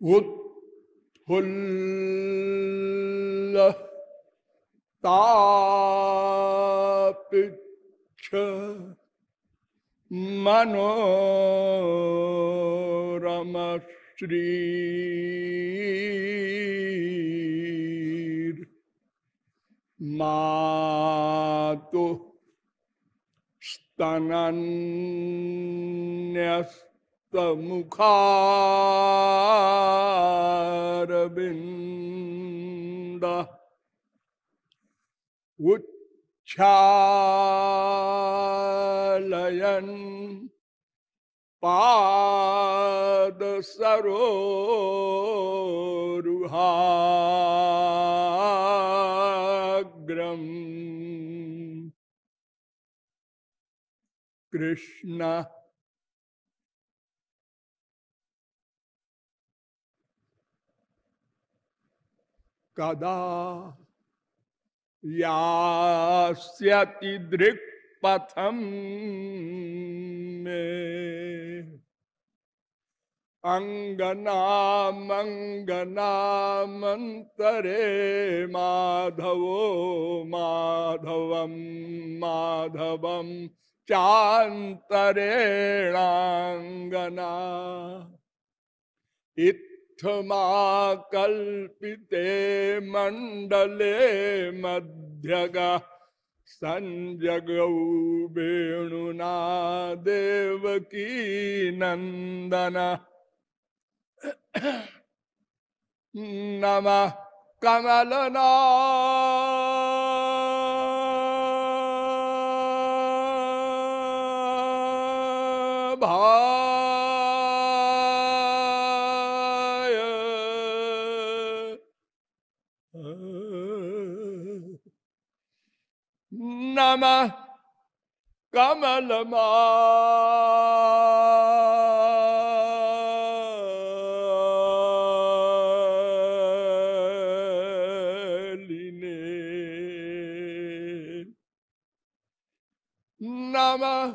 उत्फुल्ल तापिच्छ मनोरमश्री मातु स्तनन्यस्तमुखारविन्द उच्छालयन् पादसरोरुहाग्रम् कृष्ण कदा यास्यति दृक्पथम। में अङ्गनामङ्गनामन्तरे माधवो माधवं माधवं चान्तरेणाङ्गना। कल्पिते मण्डले मध्यगा संजगौ वेणुना देवकी नंदन नम कमलना नमः कमलमा नमः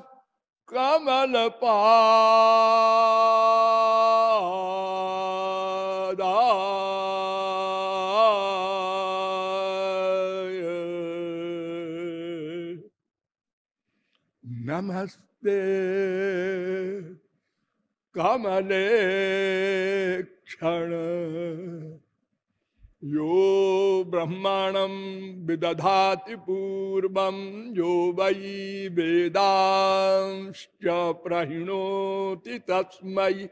कमलपादाय नमस्ते कमले क्षण। यो ब्रह्मणं विदधाति पूर्वं, यो वै वेदांश्च प्रहिणोति तस्मै।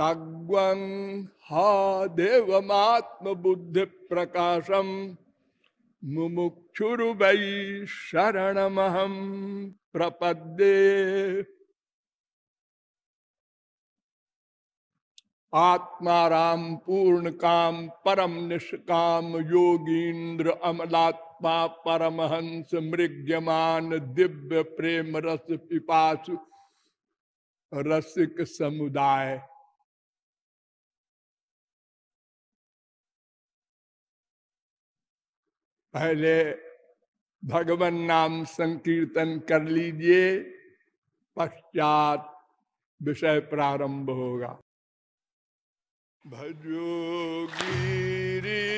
तग्वं हा देवमात्मबुद्धिप्रकाशम्। मुमुक्षुर्वै शरणमहं प्रपद्ये। आत्माराम पूर्ण काम परम निष्काम योगींद्र अमलात्मा परमहंस मृग्यमान दिव्य प्रेम रस पिपासु रसिक समुदाय। पहले भगवान नाम संकीर्तन कर लीजिए पश्चात विषय प्रारंभ होगा। भजो गिरिधर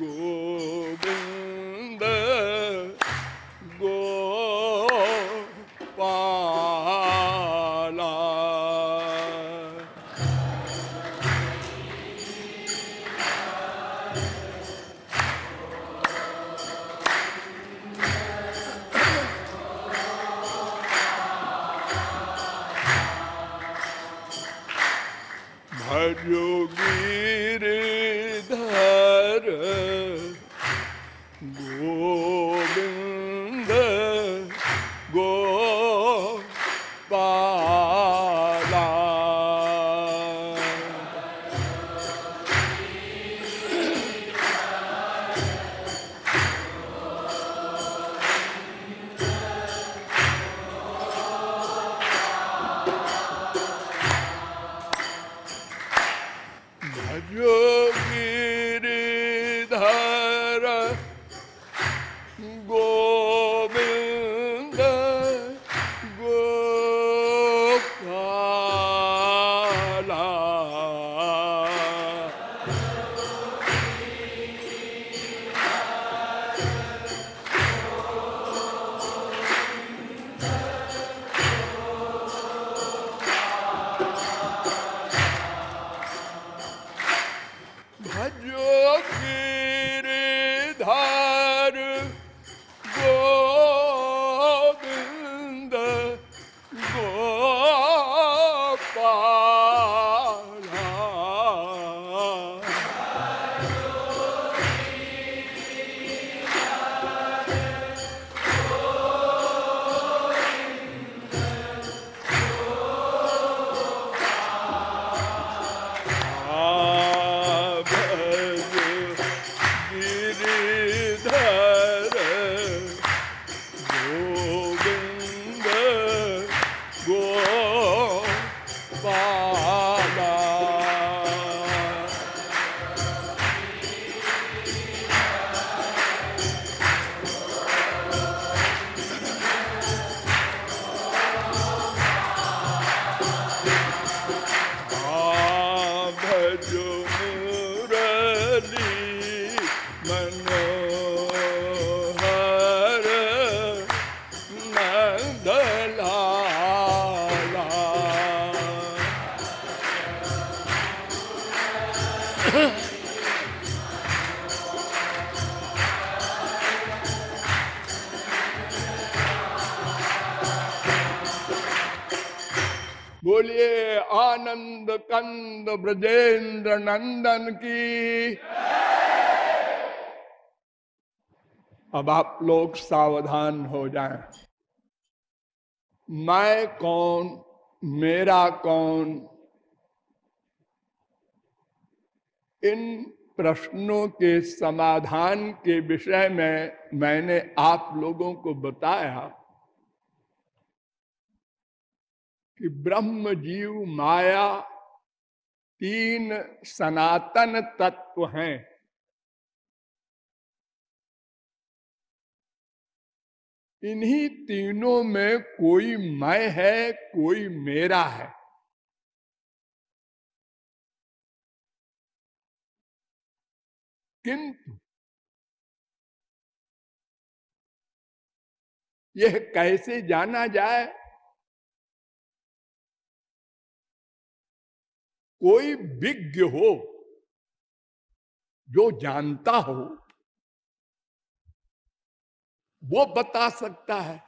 गोविंद गिरिधर बोलिए आनंद कंद ब्रजेंद्र नंदन की अब आप लोग सावधान हो जाएँ। मैं कौन, मेरा कौन इन प्रश्नों के समाधान के विषय में मैंने आप लोगों को बताया कि ब्रह्म जीव माया तीन सनातन तत्व हैं। इन्हीं तीनों में कोई मैं है, कोई मेरा है। किंतु यह कैसे जाना जाए? कोई विज्ञ हो जो जानता हो, वो बता सकता है।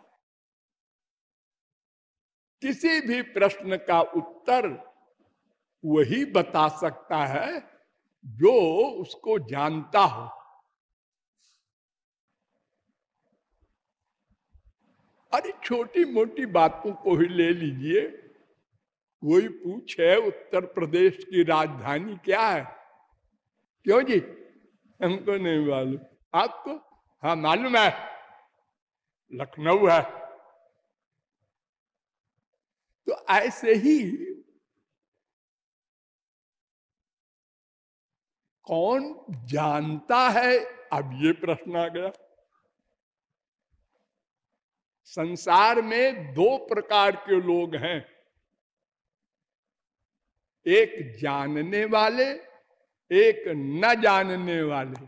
किसी भी प्रश्न का उत्तर वही बता सकता है जो उसको जानता हो। अरे छोटी मोटी बातों को ही ले लीजिए। कोई पूछे उत्तर प्रदेश की राजधानी क्या है? क्यों जी? हमको नहीं मालूम। आपको? हाँ मालूम है। लखनऊ है। तो ऐसे ही कौन जानता है? अब ये प्रश्न आ गया। संसार में दो प्रकार के लोग हैं। एक जानने वाले, एक न जानने वाले।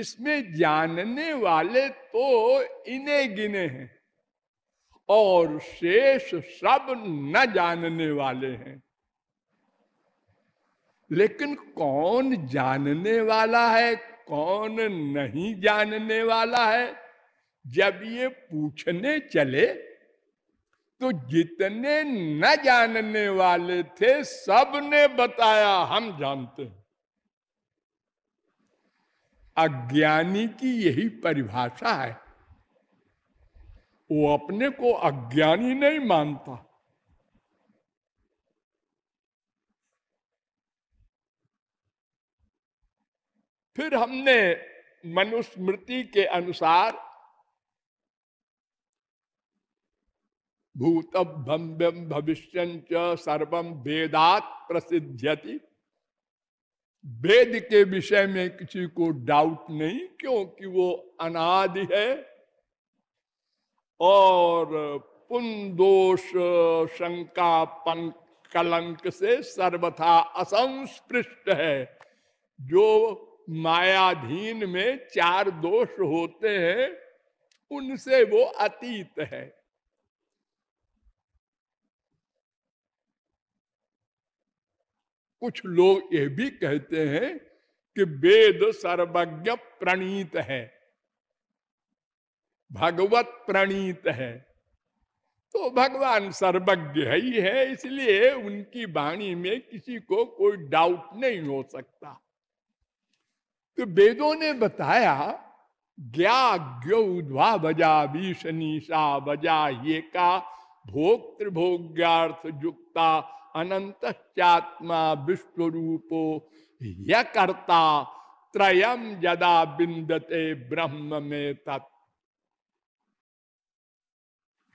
इसमें जानने वाले तो इने गिने हैं और शेष सब न जानने वाले हैं। लेकिन कौन जानने वाला है, कौन नहीं जानने वाला है? जब ये पूछने चले तो जितने न जानने वाले थे सबने बताया, हम जानते हैं। अज्ञानी की यही परिभाषा है। वो अपने को अज्ञानी नहीं मानता। फिर हमने मनुस्मृति के अनुसार भूतम भव्यम भविष्य सर्वम वेदात प्रसिद्ध्यति। वेद के विषय में किसी को डाउट नहीं, क्योंकि वो अनादि है। और पुंदोष शंका पन कलंक से सर्वथा असंस्पृष्ट है। जो मायाधीन में चार दोष होते हैं, उनसे वो अतीत है। कुछ लोग ये भी कहते हैं कि वेद सर्वज्ञ प्रणीत है, भगवत प्रणीत है। तो भगवान सर्वज्ञ ही है, इसलिए उनकी वाणी में किसी को कोई डाउट नहीं हो सकता। तो वेदों ने बताया, ज्ञाज्ञ उद्वा बजा विषनीषा बजा ये का भोक्तृभोग्यार्थ युक्ता अनंत चात्मा विश्व रूपो य कर्ता त्रयम बिंदते ब्रह्म में तत्।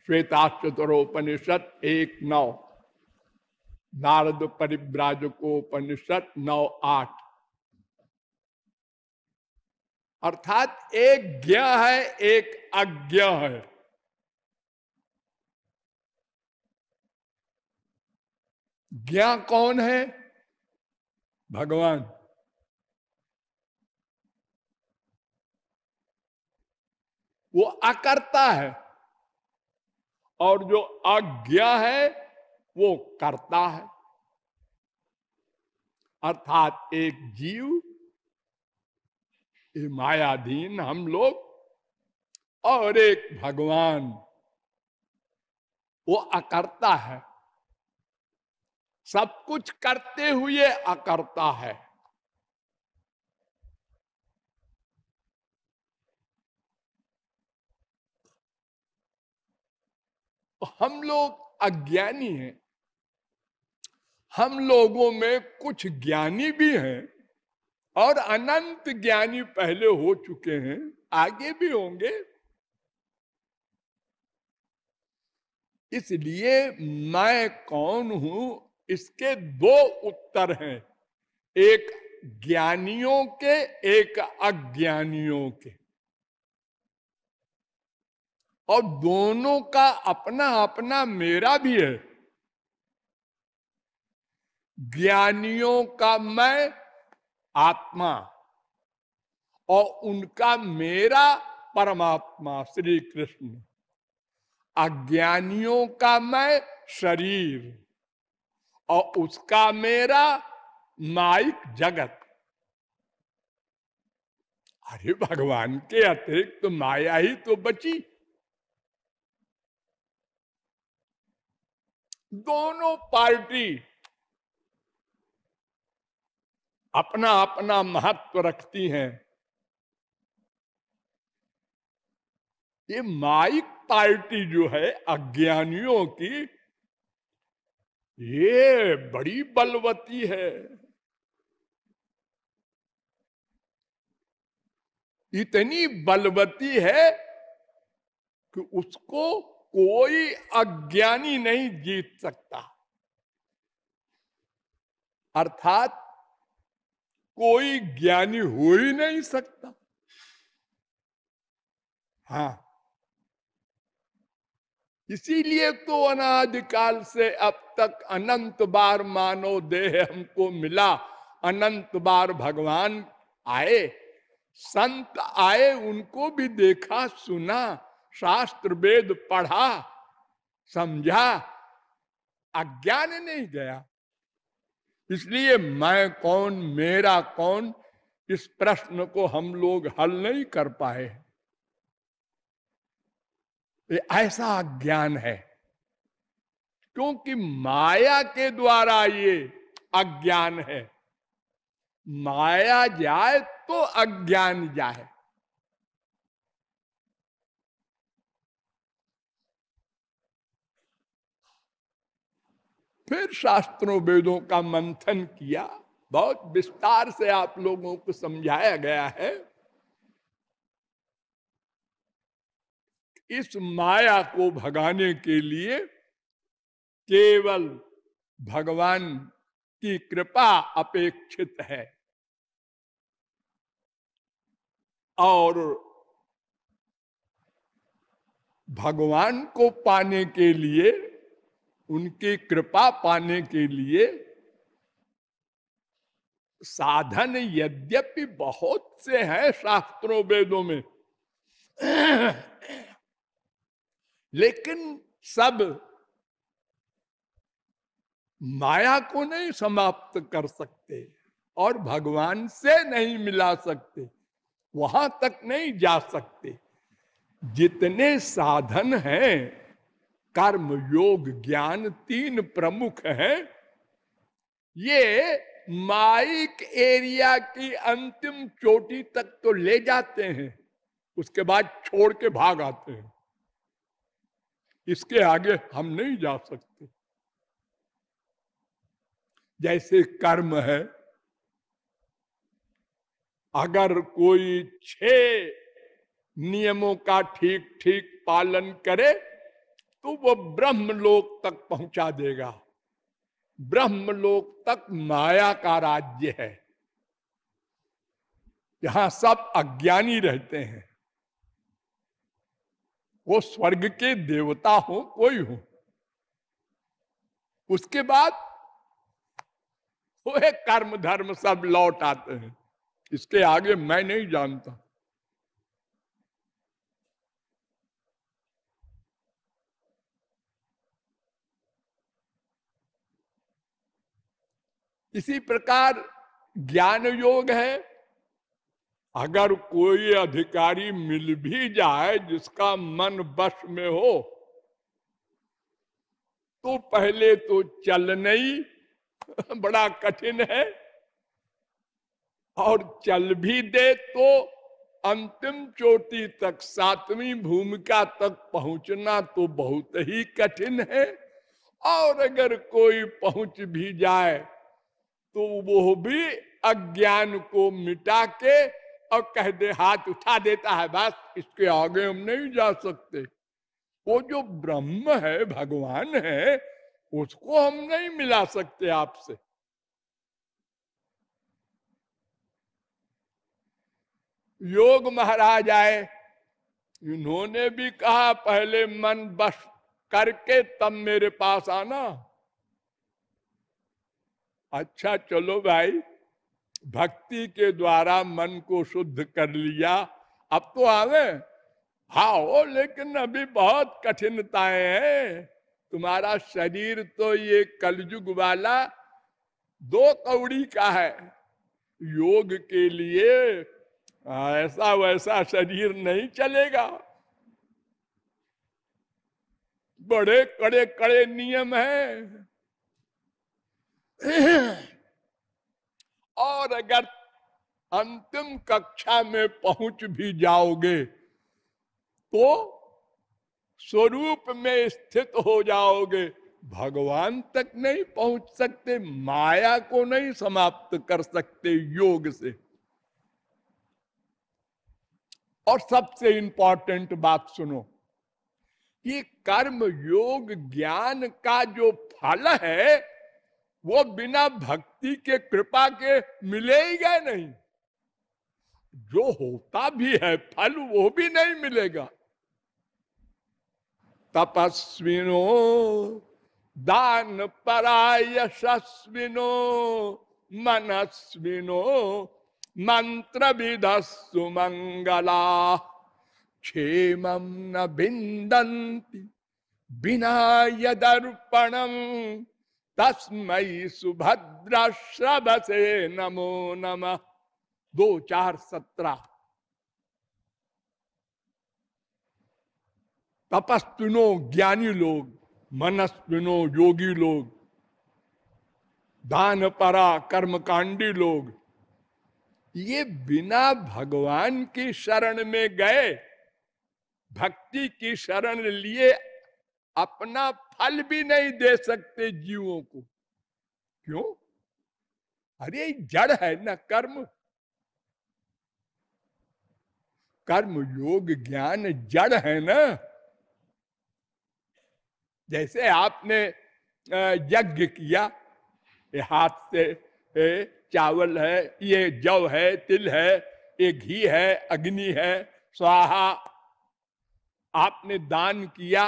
श्वेताश्चतरोपनिषद एक नौ नारद परिव्राजकोपनिषद नौ आठ। अर्थात एक ज्ञ है, एक अज्ञ है। ज्ञ कौन है? भगवान। वो अकर्ता है। और जो अज्ञा है, वो करता है। अर्थात एक जीव मायाधीन हम लोग और एक भगवान। वो अकर्ता है। सब कुछ करते हुए अकर्ता है। हम लोग अज्ञानी हैं। हम लोगों में कुछ ज्ञानी भी हैं। और अनंत ज्ञानी पहले हो चुके हैं, आगे भी होंगे। इसलिए मैं कौन हूँ? इसके दो उत्तर हैं। एक ज्ञानियों के, एक अज्ञानियों के। और दोनों का अपना अपना मेरा भी है। ज्ञानियों का मैं आत्मा और उनका मेरा परमात्मा श्री कृष्ण अज्ञानियों का मैं शरीर और उसका मेरा माइक जगत। अरे भगवान के अतिरिक्त तो माया ही तो बची। दोनों पार्टी अपना अपना महत्व रखती हैं। ये माइक पार्टी जो है, अज्ञानियों की, ये बड़ी बलवती है। इतनी बलवती है कि उसको कोई अज्ञानी नहीं जीत सकता। अर्थात कोई ज्ञानी हो ही नहीं सकता। हाँ। इसीलिए तो अनादिकाल से अब तक अनंत बार मानो देह हमको मिला। अनंत बार भगवान आए, संत आए, उनको भी देखा, सुना, शास्त्र वेद पढ़ा, समझा, अज्ञान नहीं गया। इसलिए मैं कौन, मेरा कौन, इस प्रश्न को हम लोग हल नहीं कर पाए ये ऐसा अज्ञान है, क्योंकि माया के द्वारा ये अज्ञान है। माया जाए तो अज्ञान जाए। फिर शास्त्रों वेदों का मंथन किया। बहुत विस्तार से आप लोगों को समझाया गया है। इस माया को भगाने के लिए केवल भगवान की कृपा अपेक्षित है। और भगवान को पाने के लिए उनकी कृपा पाने के लिए साधन यद्यपि बहुत से हैं शास्त्रों वेदों में। लेकिन सब माया को नहीं समाप्त कर सकते और भगवान से नहीं मिला सकते, वहाँ तक नहीं जा सकते। जितने साधन हैं कर्म योग ज्ञान तीन प्रमुख हैं। ये माइक एरिया की अंतिम चोटी तक तो ले जाते हैं, उसके बाद छोड़ के भाग आते हैं। इसके आगे हम नहीं जा सकते। जैसे कर्म है, अगर कोई छह नियमों का ठीक ठीक पालन करे तो वो ब्रह्मलोक तक पहुँचा देगा। ब्रह्मलोक तक माया का राज्य है। यहाँ सब अज्ञानी रहते हैं। वो स्वर्ग के देवता हो, कोई हो। उसके बाद वो कर्म धर्म सब लौट आते हैं। इसके आगे मैं नहीं जानता। इसी प्रकार ज्ञान योग है। अगर कोई अधिकारी मिल भी जाए जिसका मन बस में हो तो पहले तो चलना ही बड़ा कठिन है। और चल भी दे तो अंतिम चोटी तक, सातवीं भूमिका तक पहुँचना तो बहुत ही कठिन है। और अगर कोई पहुँच भी जाए तो वो भी अज्ञान को मिटा के और कह दे, हाथ उठा देता है, बस इसके आगे हम नहीं जा सकते। वो जो ब्रह्म है, भगवान है, उसको हम नहीं मिला सकते आपसे। योग महाराज आए, इन्होंने भी कहा, पहले मन बस करके तब मेरे पास आना। अच्छा चलो भाई, भक्ति के द्वारा मन को शुद्ध कर लिया। अब तो आवे। हाँ लेकिन अभी बहुत कठिनताएँ हैं। तुम्हारा शरीर तो ये कलयुग वाला दो कौड़ी का है। योग के लिए ऐसा वैसा शरीर नहीं चलेगा। बड़े कड़े कड़े नियम हैं। और अगर अंतिम कक्षा में पहुँच भी जाओगे तो स्वरूप में स्थित हो जाओगे। भगवान तक नहीं पहुँच सकते, माया को नहीं समाप्त कर सकते योग से। और सबसे इंपॉर्टेंट बात सुनो ये कर्म योग ज्ञान का जो फल है वो बिना भक्ति के, कृपा के मिलेगा नहीं। जो होता भी है, फल वो भी नहीं मिलेगा। तपस्विनो, दान परायशस्विनो, मनस्विनो मंत्र विधस्सु मंगला। क्षेम न बिंदंती बिना यदर्पणम तस्मय सुभद्रा श्रभ से नमो नम। दो, चार, सत्रह। तपस्विनो ज्ञानी लोग, मनस्विनो योगी लोग दान परा कर्मकांडी लोग, ये बिना भगवान की शरण में गए, भक्ति की शरण लिए अपना फल भी नहीं दे सकते जीवों को। क्यों? अरे जड़ है ना, कर्म। कर्म योग ज्ञान जड़ है ना। जैसे आपने यज्ञ किया हाथ से चावल है, ये जव है, तिल है, ये घी है, अग्नि है, स्वाहा। आपने दान किया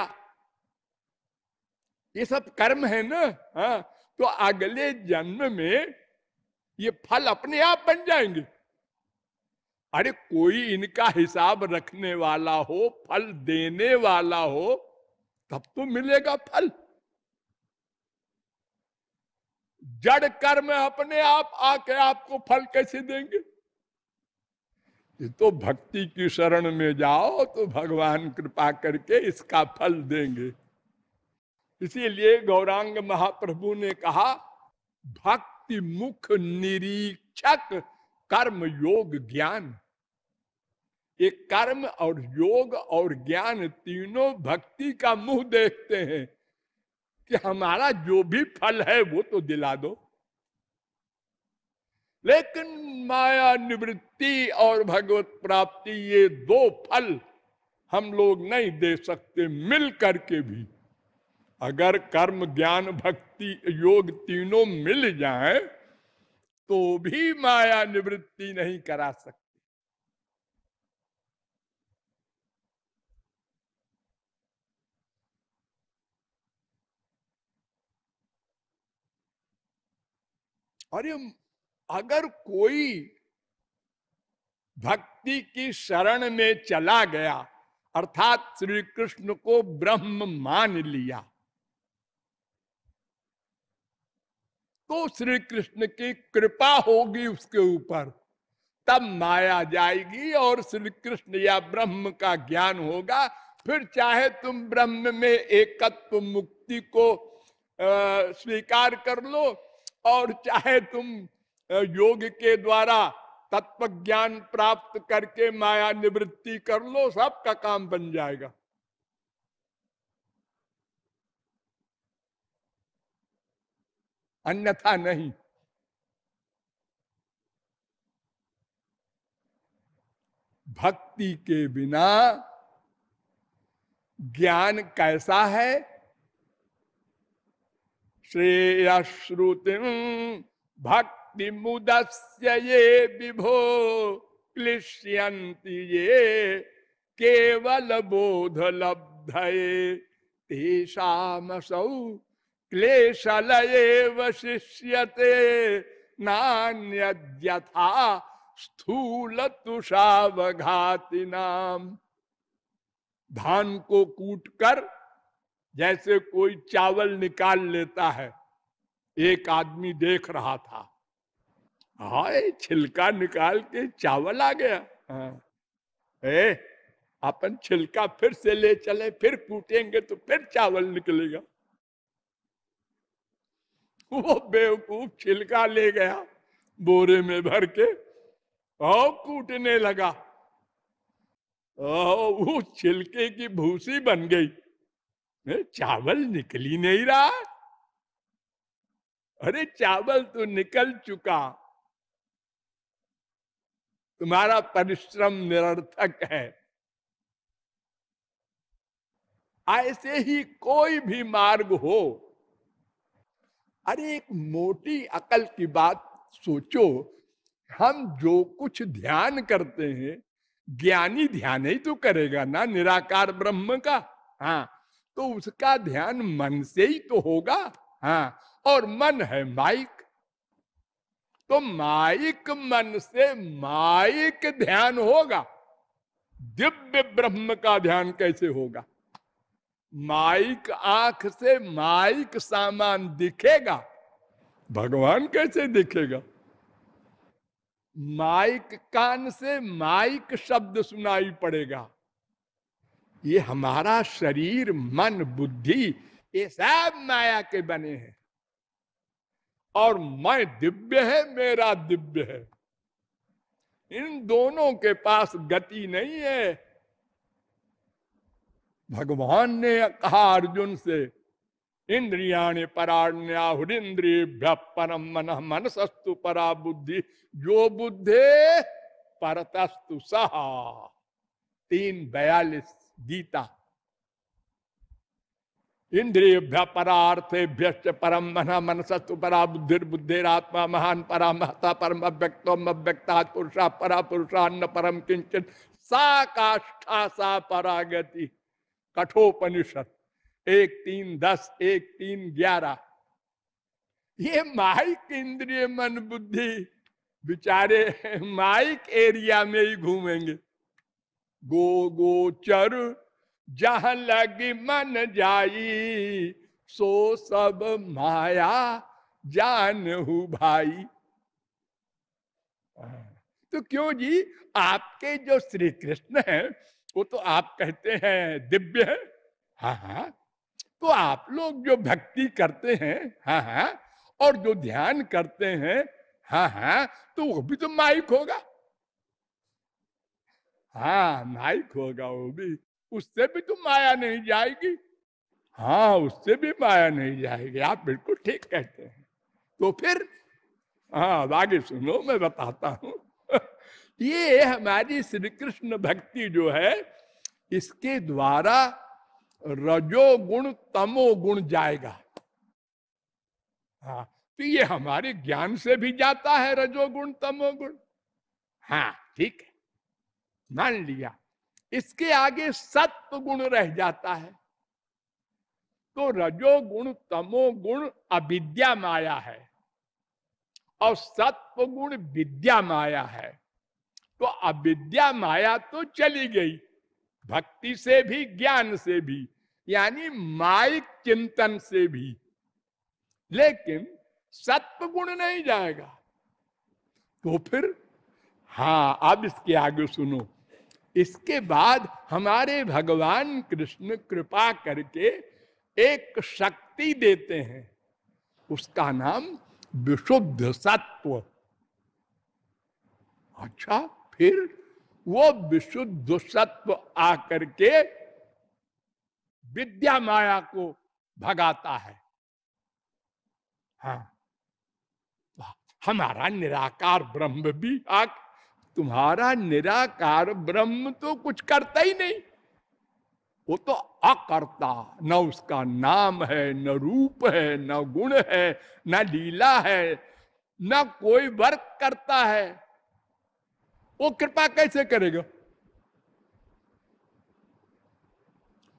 ये सब कर्म है ना? हाँ तो अगले जन्म में ये फल अपने आप बन जाएँगे। अरे कोई इनका हिसाब रखने वाला हो, फल देने वाला हो, तब तो मिलेगा फल। जड़ कर्म अपने आप आके आपको फल कैसे देंगे? ये तो भक्ति की शरण में जाओ तो भगवान कृपा करके इसका फल देंगे। इसीलिए गौरांग महाप्रभु ने कहा, भक्ति मुख निरीक्षक कर्म योग ज्ञान। ये कर्म और योग और ज्ञान तीनों भक्ति का मुँह देखते हैं कि हमारा जो भी फल है वो तो दिला दो। लेकिन माया निवृत्ति और भगवत प्राप्ति ये दो फल हम लोग नहीं दे सकते मिल करके भी। अगर कर्म, ज्ञान, भक्ति, योग तीनों मिल जाए तो भी माया निवृत्ति नहीं करा सकती। और अगर कोई भक्ति की शरण में चला गया, अर्थात श्री कृष्ण को ब्रह्म मान लिया तो श्री कृष्ण की कृपा होगी उसके ऊपर। तब माया जाएगी और श्री कृष्ण या ब्रह्म का ज्ञान होगा। फिर चाहे तुम ब्रह्म में एकत्व मुक्ति को स्वीकार कर लो और चाहे तुम योग के द्वारा तत्व ज्ञान प्राप्त करके माया निवृत्ति कर लो, सबका काम बन जाएगा। अन्यथा नहीं। भक्ति के बिना ज्ञान कैसा है? श्रेयश्रुति भक्ति मुदस्य ये विभो क्लिश्यंती ये केवल बोध लब्धये तेषामसौ क्लेशलये वशिष्यते नान्यथा स्थूल तुषावघाति नाम धान को कूट कर जैसे कोई चावल निकाल लेता है, एक आदमी देख रहा था। हाय, छिलका निकाल के चावल आ गया। हाँ। ए, अपन छिलका फिर से ले चले, फिर कूटेंगे तो फिर चावल निकलेगा। वो बेवकूफ़ छिलका ले गया बोरे में भर के और कूटने लगा। वो छिलके की भूसी बन गई। चावल निकल ही नहीं रहा। अरे चावल तो निकल चुका। तुम्हारा परिश्रम निरर्थक है। ऐसे ही कोई भी मार्ग हो अरे एक मोटी अकल की बात सोचो, हम जो कुछ ध्यान करते हैं, ज्ञानी ध्यान ही तो करेगा ना, निराकार ब्रह्म का। हाँ तो उसका ध्यान मन से ही तो होगा। हाँ और मन है माइक तो माइक मन से माइक ध्यान होगा। दिव्य ब्रह्म का ध्यान कैसे होगा? माइक आँख से माइक सामान दिखेगा। भगवान कैसे दिखेगा? माइक कान से माइक शब्द सुनाई पड़ेगा। ये हमारा शरीर, मन, बुद्धि, ये सब माया के बने हैं। और मैं दिव्य है, मेरा दिव्य है। इन दोनों के पास गति नहीं है। भगवान ने कहा अर्जुन से इंद्रियाणी पराण्याहुरिंद्रिय परम मन मनसस्तु परा बुद्धि जो बुद्धे परतस्तु सहा तीन बयालीस गीता। इंद्रियभ्य परार्थेभ्य परम मन मनसत्व परा बुद्धिर बुद्धिरात्मा महान परा महता परम अव्यक्त अव्यक्ता पुरुषा परा पुरुषान्न परम किंचन सा काष्ठा सा परागति। कठोपनिषद। एक तीन दस, एक तीन ग्यारह। ये माइक इंद्रिय मन बुद्धि, बिचारे माइक एरिया में ही घूमेंगे। गो गोचर जहाँ लगी मन जाई, सो सब माया जान हु भाई। तो क्यों जी? आपके जो श्री कृष्ण है वो तो आप कहते हैं, दिव्य है। हाँ हाँ। तो आप लोग जो भक्ति करते हैं हाँ हाँ और जो ध्यान करते हैं हाँ हाँ तो वो भी तो माइक होगा। हाँ माइक होगा वो भी। उससे भी तो माया नहीं जाएगी। हाँ उससे भी माया नहीं जाएगी। आप बिल्कुल ठीक कहते हैं। तो फिर हाँ आगे सुनो, मैं बताता हूँ। ये हमारी श्री कृष्ण भक्ति जो है, इसके द्वारा रजोगुण तमोगुण जाएगा। हाँ तो ये हमारे ज्ञान से भी जाता है रजोगुण, तमोगुण। हाँ ठीक है। मान लिया। इसके आगे सत्व गुण रह जाता है। तो रजोगुण, तमोगुण अविद्या माया है। और सत्व गुण विद्या माया है। तो अविद्या माया तो चली गई, भक्ति से भी, ज्ञान से भी, यानी माइक चिंतन से भी। लेकिन सत्व गुण नहीं जाएगा। तो फिर हाँ अब इसके आगे सुनो। इसके बाद हमारे भगवान कृष्ण कृपा करके एक शक्ति देते हैं। उसका नाम विशुद्ध सत्व। अच्छा? फिर वो विशुद्ध सत्व आकर के विद्या माया को भगाता है। हाँ। हमारा निराकार ब्रह्म भी आ तुम्हारा निराकार ब्रह्म तो कुछ करता ही नहीं। वो तो अकर्ता, न उसका नाम है, न रूप है, न गुण है, न लीला है, न कोई वर्क करता है। वो कृपा कैसे करेगा?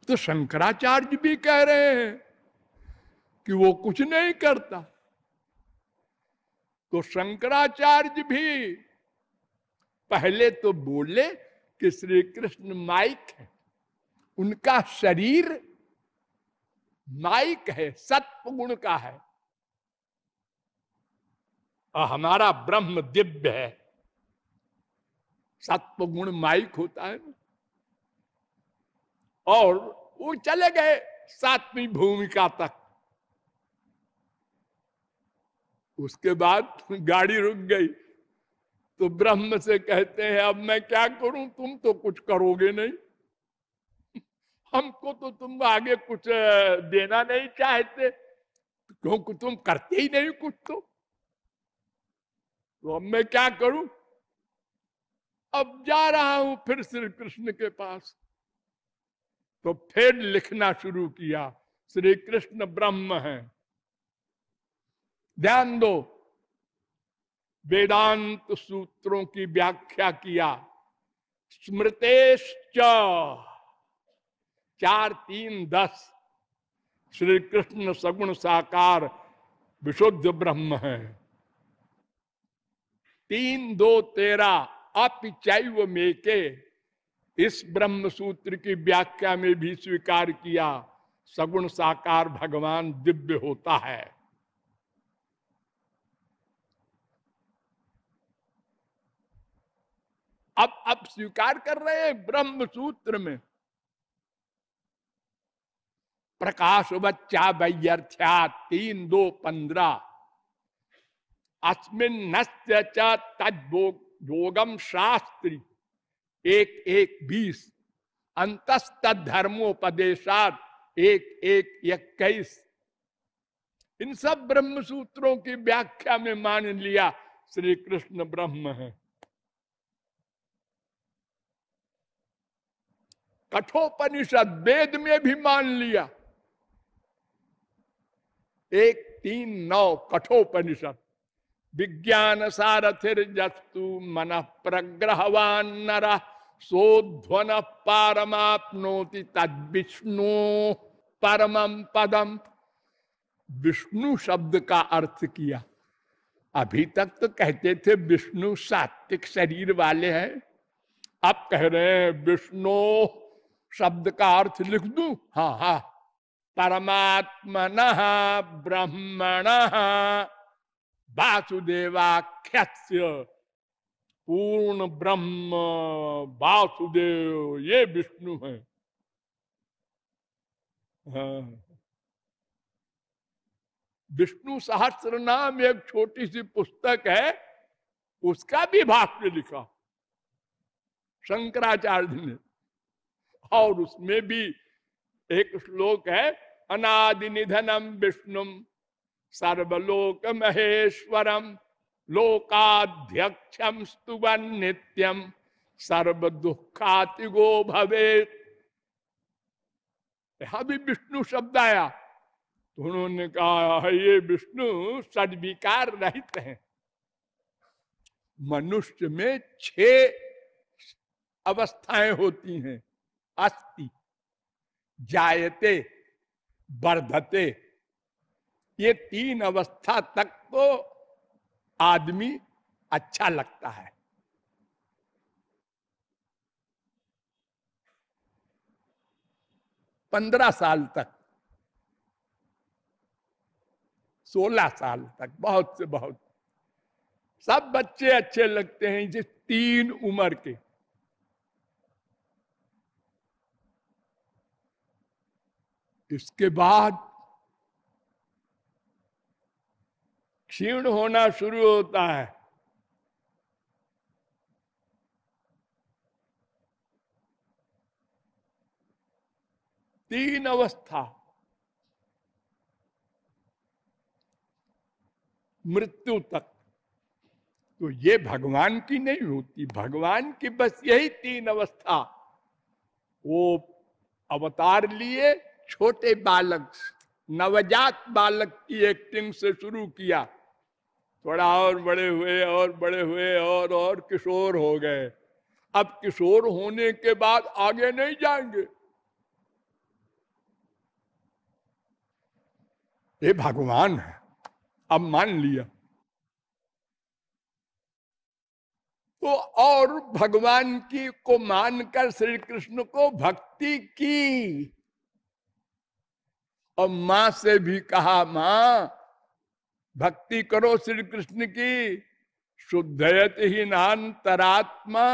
तो शंकराचार्य भी कह रहे हैं कि वो कुछ नहीं करता। तो शंकराचार्य भी पहले तो बोले कि श्री कृष्ण माइक है। उनका शरीर माइक है, सत्व गुण का है। और हमारा ब्रह्म दिव्य है। सत्व गुण माइक होता है और वो चले गए सातवीं भूमिका तक। उसके बाद गाड़ी रुक गई। तो ब्रह्म से कहते हैं, अब मैं क्या करूँ? तुम तो कुछ करोगे नहीं। हमको तो तुम आगे कुछ देना नहीं चाहते। क्योंकि तुम करते ही नहीं कुछ तो। तो अब मैं क्या करूँ? अब जा रहा हूँ फिर श्री कृष्ण के पास। तो फिर लिखना शुरू किया, श्री कृष्ण ब्रह्म है। ध्यान दो, वेदांत सूत्रों की व्याख्या किया। स्मृतेश्च। चार, तीन, दस। श्री कृष्ण सगुण साकार, विशुद्ध ब्रह्म है। तीन, दो तेरा अपिचैव मेके, इस ब्रह्म सूत्र की व्याख्या में भी स्वीकार किया, सगुण साकार भगवान दिव्य होता है। अब अब स्वीकार कर रहे हैं ब्रह्म सूत्र में। प्रकाश बच्चा वैयर्थ्या तीन दो पंद्रह। अस्मिन तद्भोगम शास्त्री, एक एक बीस अंतस्त धर्मोपदेशात एक एक इक्कीस। इन सब ब्रह्म सूत्रों की व्याख्या में मान लिया श्री कृष्ण ब्रह्म है। कठोपनिषद वेद में भी मान लिया। एक, तीन, नौ कठोपनिषद। विज्ञान सारथिर जस्तु मन प्रग्रहवान नर सोध्वन पारमापनोति तद विष्णु परम पदम विष्णु शब्द का अर्थ किया। अभी तक तो कहते थे विष्णु सात्विक शरीर वाले हैं। अब कह रहे हैं, विष्णु शब्द का अर्थ लिख दू? हाँ हाँ। परमात्मन ब्रह्मण वासुदेवाख्य पूर्ण ब्रह्म वासुदेव ये विष्णु है। हाँ। विष्णु सहस्त्र नाम एक छोटी सी पुस्तक है, उसका भी भाष्य लिखा। शंकराचार्य ने। और उसमें भी एक श्लोक है अनादि निधनम विष्णुम। सर्वलोक महेश्वरम लोकाध्यक्षम स्तुवन नित्यम सर्व दुखातिगो भवे यहाँ भी विष्णु शब्द आया। तो उन्होंने कहा ये विष्णु सदविकार रहित है। मनुष्य में छह अवस्थाएँ होती हैं। अस्थि, जायते, वर्धते ये तीन अवस्था तक तो आदमी अच्छा लगता है। पंद्रह साल तक, सोलह साल तक, बहुत से बहुत। सब बच्चे अच्छे लगते हैं जिस तीन उम्र के। इसके बाद क्षीण होना शुरू होता है। तीन अवस्था। मृत्यु तक। तो ये भगवान की नहीं होती, भगवान की बस यही तीन अवस्था। वो अवतार लिए छोटे बालक, नवजात बालक की एक्टिंग से शुरू किया। थोड़ा और बड़े हुए, और बड़े हुए, और और किशोर हो गए। अब किशोर होने के बाद आगे नहीं जाएँगे। ये भगवान है। अब मान लिया। तो और भगवान की को मानकर श्री कृष्ण को भक्ति की। और माँ से भी कहा, माँ भक्ति करो श्री कृष्ण की। शुद्धयत ही नान्तरात्मा।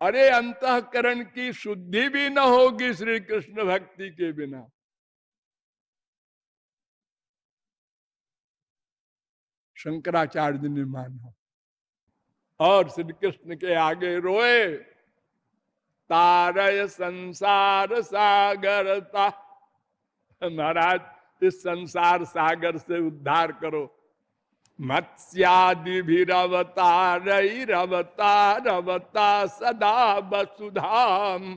अरे अंतकरण की शुद्धि भी न होगी श्री कृष्ण भक्ति के बिना। शंकराचार्य ने माना, और श्री कृष्ण के आगे रोए, तारय संसार सागरता। महाराज इस संसार सागर से उद्धार करो। मत्स्यादि भी रवता रवता सदा वसुधाम,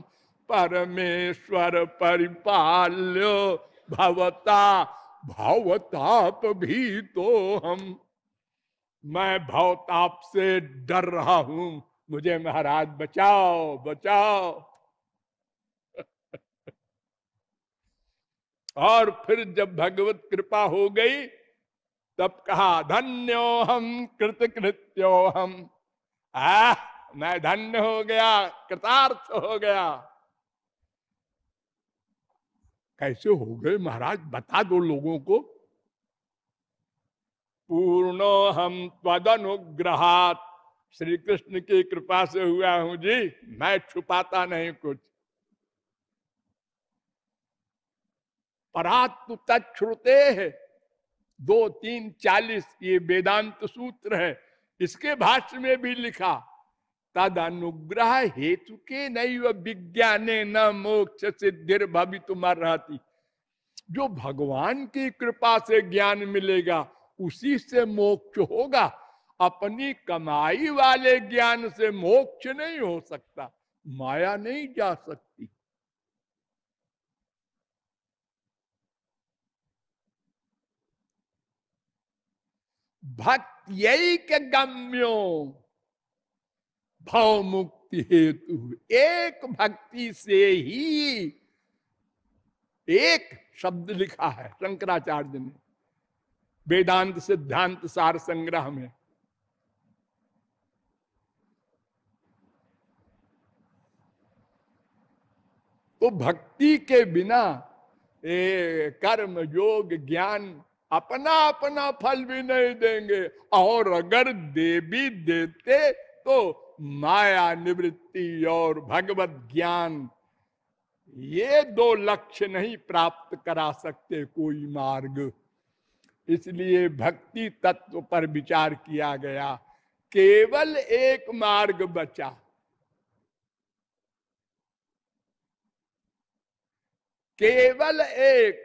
परमेश्वर परिपाल्यो भवता भवताप भी तो हम मैं भवताप से डर रहा हूँ। मुझे महाराज बचाओ बचाओ। और फिर जब भगवत कृपा हो गई, तब कहा धन्यो हम कृत कृत्यो हम आ मैं धन्य हो गया, कृतार्थ हो गया। कैसे हो गए महाराज? बता दो लोगों को। पूर्णो हम अनुग्रहात श्री कृष्ण की कृपा से हुआ हूँ जी, मैं छुपाता नहीं कुछ। परात्म तत्श्रुते है दो, तीन, चालीस ये वेदांत सूत्र है। इसके भाष्य में भी लिखा तद अनुग्रह हेतु के नहीं विज्ञान न मोक्ष सिद्धिर भवित मर रहती जो भगवान की कृपा से ज्ञान मिलेगा, उसी से मोक्ष होगा। अपनी कमाई वाले ज्ञान से मोक्ष नहीं हो सकता। माया नहीं जा सकती। भक्त गम्यो भाव मुक्ति हेतु एक भक्ति से ही एक शब्द लिखा है शंकराचार्य ने। वेदांत सिद्धांत सार संग्रह में। तो भक्ति के बिना ए, कर्म योग ज्ञान अपना अपना फल भी नहीं देंगे। और अगर दे भी देते तो माया निवृत्ति और भगवत ज्ञान, ये दो लक्ष्य नहीं प्राप्त करा सकते कोई मार्ग। इसलिए भक्ति तत्व पर विचार किया गया, केवल एक मार्ग बचा। केवल एक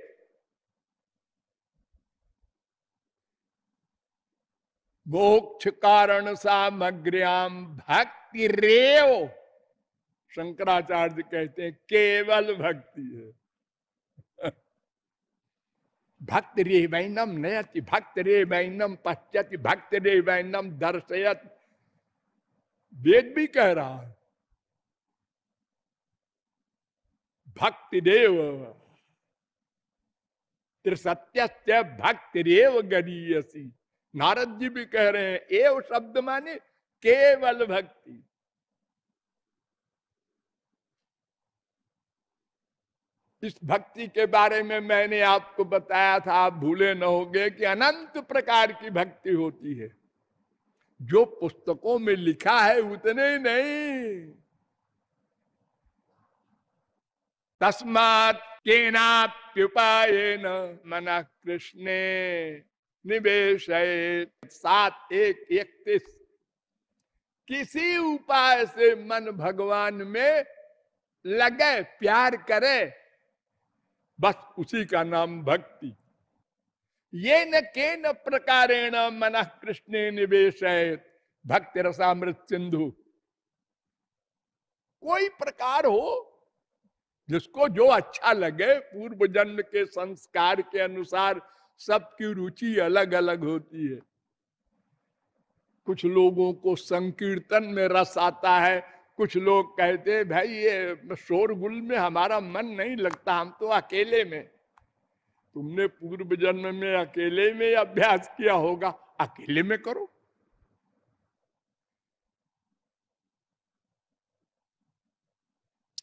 मोक्ष कारण सामग्र्याम भक्ति रेव शंकराचार्य कहते हैं, केवल भक्ति है। भक्त रे वैनम नयति भक्त रे वैनम पश्यति भक्त रे वैनम दर्शयत। वेद भी कह रहा है भक्ति देव त्रिसत्य भक्ति रेव गरीयसी। नारद जी भी कह रहे हैं, एव शब्द माने केवल भक्ति। इस भक्ति के बारे में मैंने आपको बताया था, आप भूले न होगे कि अनंत प्रकार की भक्ति होती है। जो पुस्तकों में लिखा है, उतने ही नहीं। तस्मात केनाप्युपाय न मना कृष्ण। निवेश सात एक, इकतीस। किसी उपाय से मन भगवान में लगे, प्यार करे, बस उसी का नाम भक्ति। ये न के न प्रकारेण मन कृष्ण निवेश भक्ति रसामृत सिंधु। कोई प्रकार हो, जिसको जो अच्छा लगे पूर्व जन्म के संस्कार के अनुसार सबकी रुचि अलग अलग होती है। कुछ लोगों को संकीर्तन में रस आता है, कुछ लोग कहते भाई, ये शोरगुल में हमारा मन नहीं लगता, हम तो अकेले में तुमने पूर्व जन्म में अकेले में अभ्यास किया होगा, अकेले में करो।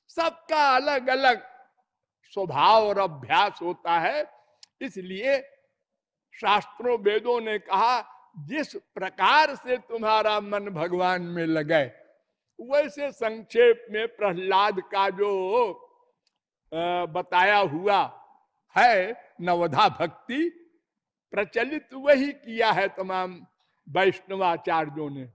सबका अलग अलग स्वभाव और अभ्यास होता है, इसलिए शास्त्रों वेदों ने कहा, जिस प्रकार से तुम्हारा मन भगवान में लगे, वैसे संक्षेप में प्रहलाद का जो बताया हुआ है, नवधा भक्ति, प्रचलित वही किया है तमाम वैष्णवाचार्यों ने।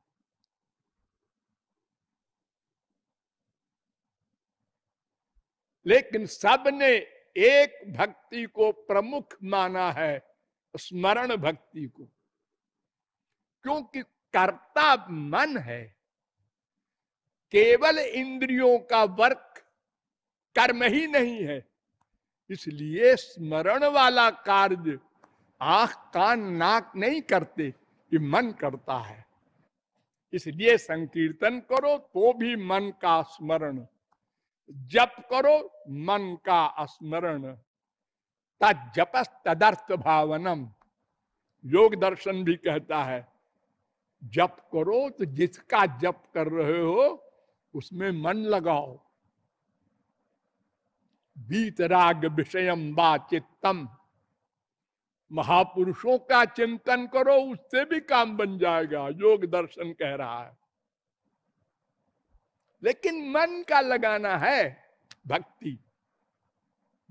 लेकिन सबने एक भक्ति को प्रमुख माना है। स्मरण भक्ति को। क्योंकि कर्ता मन है, केवल इंद्रियों का वर्क कर्म ही नहीं है। इसलिए स्मरण वाला कार्य आख कान नाक नहीं करते, ये मन करता है। इसलिए संकीर्तन करो तो भी मन का स्मरण, जप करो मन का स्मरण। तजपस तदर्थ भावनम योग दर्शन भी कहता है, जप करो तो जिसका जप कर रहे हो, उसमें मन लगाओ। बीतराग विषयम बा चित्तम। महापुरुषों का चिंतन करो, उससे भी काम बन जाएगा, योग दर्शन कह रहा है। लेकिन मन का लगाना है, भक्ति।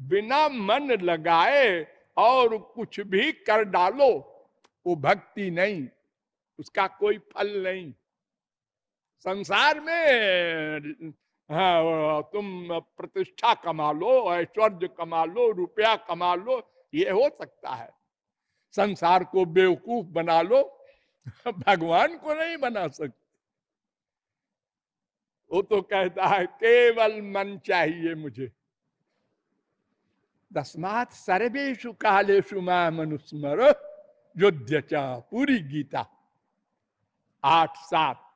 बिना मन लगाए और कुछ भी कर डालो, वो भक्ति नहीं, उसका कोई फल नहीं। संसार में हाँ तुम प्रतिष्ठा कमा लो, ऐश्वर्य कमा लो, रुपया कमा लो, ये हो सकता है। संसार को बेवकूफ़ बना लो, भगवान को नहीं बना सकते वो तो कहता है, केवल मन चाहिए मुझे। दस्मात सर्वेशु कालेशु मनुस्मर योद्य पूरी गीता। आठ सात।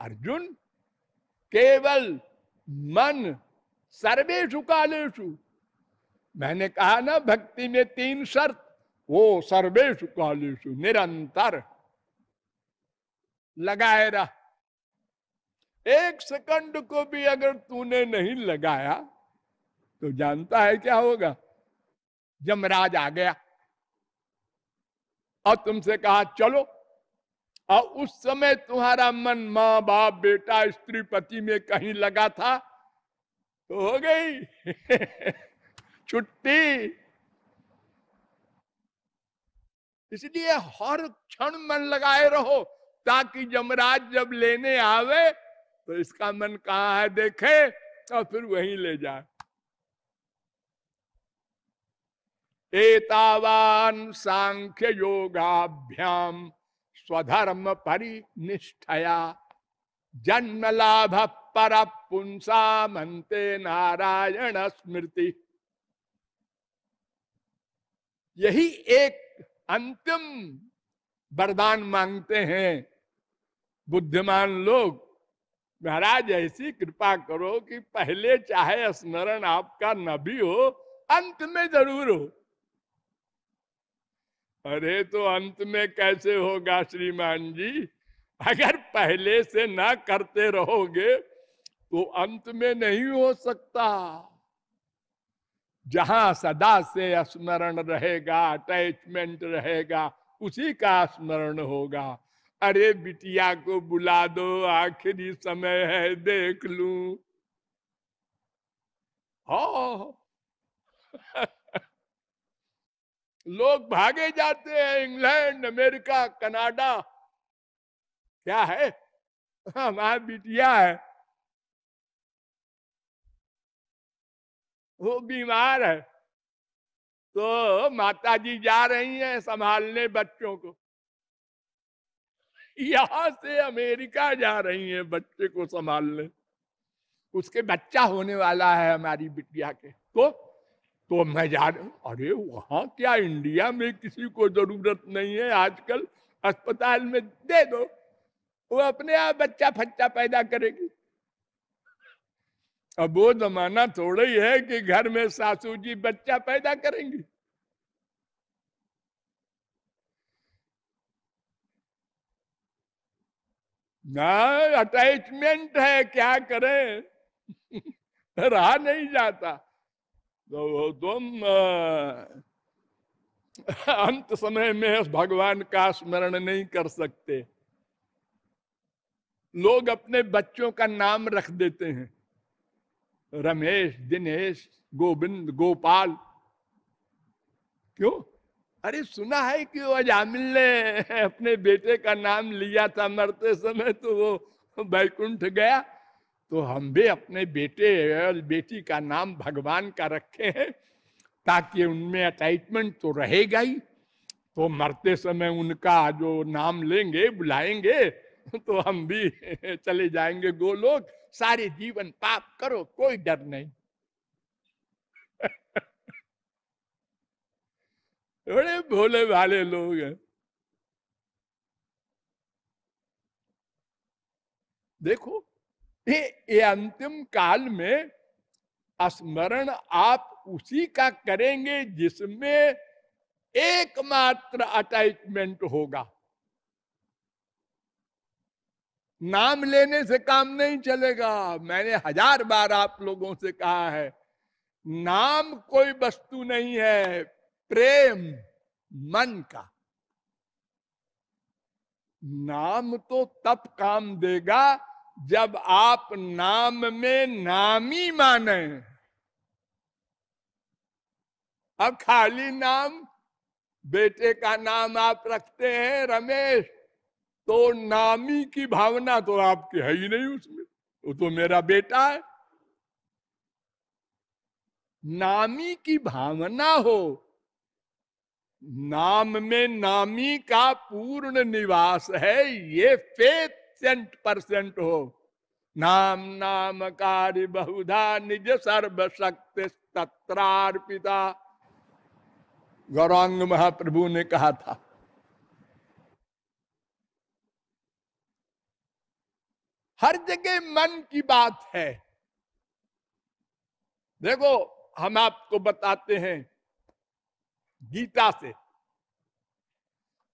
अर्जुन, केवल मन सर्वेशु कालेशु मैंने कहा ना, भक्ति में तीन शर्त, वो सर्वेशु कालेशु निरंतर। लगाए रहा। एक सेकंड को भी अगर तूने नहीं लगाया तो जानता है क्या होगा? जमराज आ गया। और तुमसे कहा, चलो, और उस समय तुम्हारा मन माँ बाप बेटा, स्त्री, पति में कहीं लगा था तो हो गई। छुट्टी। इसलिए हर क्षण मन लगाए रहो, ताकि जमराज जब लेने आवे तो इसका मन कहा है, देखे, और फिर वहीं ले जाए। एतावान सांख्य योगाभ्याम स्वधर्म परिनिष्ठया जन्म लाभ पर पुंसा मनते नारायण स्मृति यही एक अंतिम वरदान मांगते हैं बुद्धिमान लोग। महाराज, ऐसी कृपा करो कि पहले चाहे स्मरण आपका न भी हो, अंत में ज़रूर हो। अरे तो अंत में कैसे होगा श्रीमान जी? अगर पहले से ना करते रहोगे तो अंत में नहीं हो सकता। जहाँ सदा से स्मरण रहेगा अटैचमेंट रहेगा, उसी का स्मरण होगा। अरे बिटिया को बुला दो, आखिरी समय है, देख लू। हो लोग भागे जाते हैं, इंग्लैंड, अमेरिका, कनाडा। क्या है? हमारा बिटिया है। वो बीमार है। तो माता जी जा रही हैं संभालने बच्चों को। यहाँ से अमेरिका जा रही हैं बच्चे को संभालने। उसके बच्चा होने वाला है हमारी बिटिया के। तो तो मैं जा रहा अरे, वहाँ क्या इंडिया में किसी को ज़रूरत नहीं है? आजकल अस्पताल में दे दो। वो अपने आप बच्चा फच्चा पैदा करेगी। अब वो जमाना थोड़ा ही है कि घर में सासू जी बच्चा पैदा करेंगी। ना अटैचमेंट है, क्या करें? रहा नहीं जाता। तुम अंत समय में भगवान का स्मरण नहीं कर सकते। लोग अपने बच्चों का नाम रख देते हैं। रमेश, दिनेश, गोविंद, गोपाल। क्यों? अरे सुना है कि वो जामिल ने अपने बेटे का नाम लिया था, मरते समय तो वो बैकुंठ गया। तो हम भी अपने बेटे और बेटी का नाम भगवान का रखे हैं, ताकि उनमें अटैचमेंट तो रहेगा ही। तो मरते समय उनका जो नाम लेंगे, बुलाएँगे तो हम भी चले जाएँगे गोलोक सारे जीवन पाप करो, कोई डर नहीं। बड़े भोले भाले लोग हैं। देखो ये, अंतिम काल में स्मरण आप उसी का करेंगे जिसमें एकमात्र अटैचमेंट होगा। नाम लेने से काम नहीं चलेगा। मैंने हज़ार बार आप लोगों से कहा है नाम कोई वस्तु नहीं है प्रेम मन का। नाम तो तब काम देगा जब आप नाम में नामी माने। अब खाली नाम, बेटे का नाम आप रखते हैं, रमेश तो नामी की भावना तो आपकी है ही नहीं उसमें। वो तो मेरा बेटा है। नामी की भावना हो, नाम में नामी का पूर्ण निवास है, ये फेथ सेंट परसेंट हो। नाम नाम कार्य बहुधा निज सर्वशक्ति तत्रार्पिता। गौरांग महाप्रभु ने कहा था। हर जगह मन की बात है। देखो, हम आपको बताते हैं गीता से।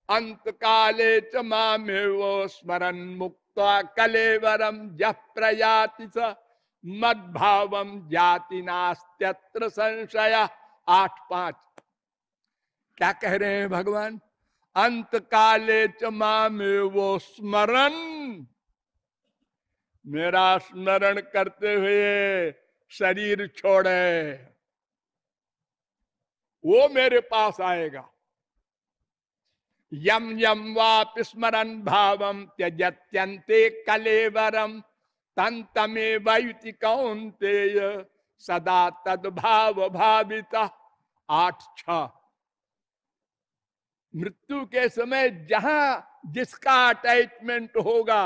अंत काले च वो स्मरण मुक्त कलेवरम जप प्रयाति स, मदभाव जाति नास्त्यत्र संशय। आठ, पाँच। क्या कह रहे हैं भगवान? अंत काले च वो स्मरण मेरा स्मरण करते हुए शरीर छोड़े। वो मेरे पास आएगा। यम यम वाप स्मरण भावम त्यजत्यंते कलेवरम तंतमे वयुति कौनते सदा तद भाव भाविता आठ, छ। मृत्यु के समय जहाँ जिसका अटैचमेंट होगा,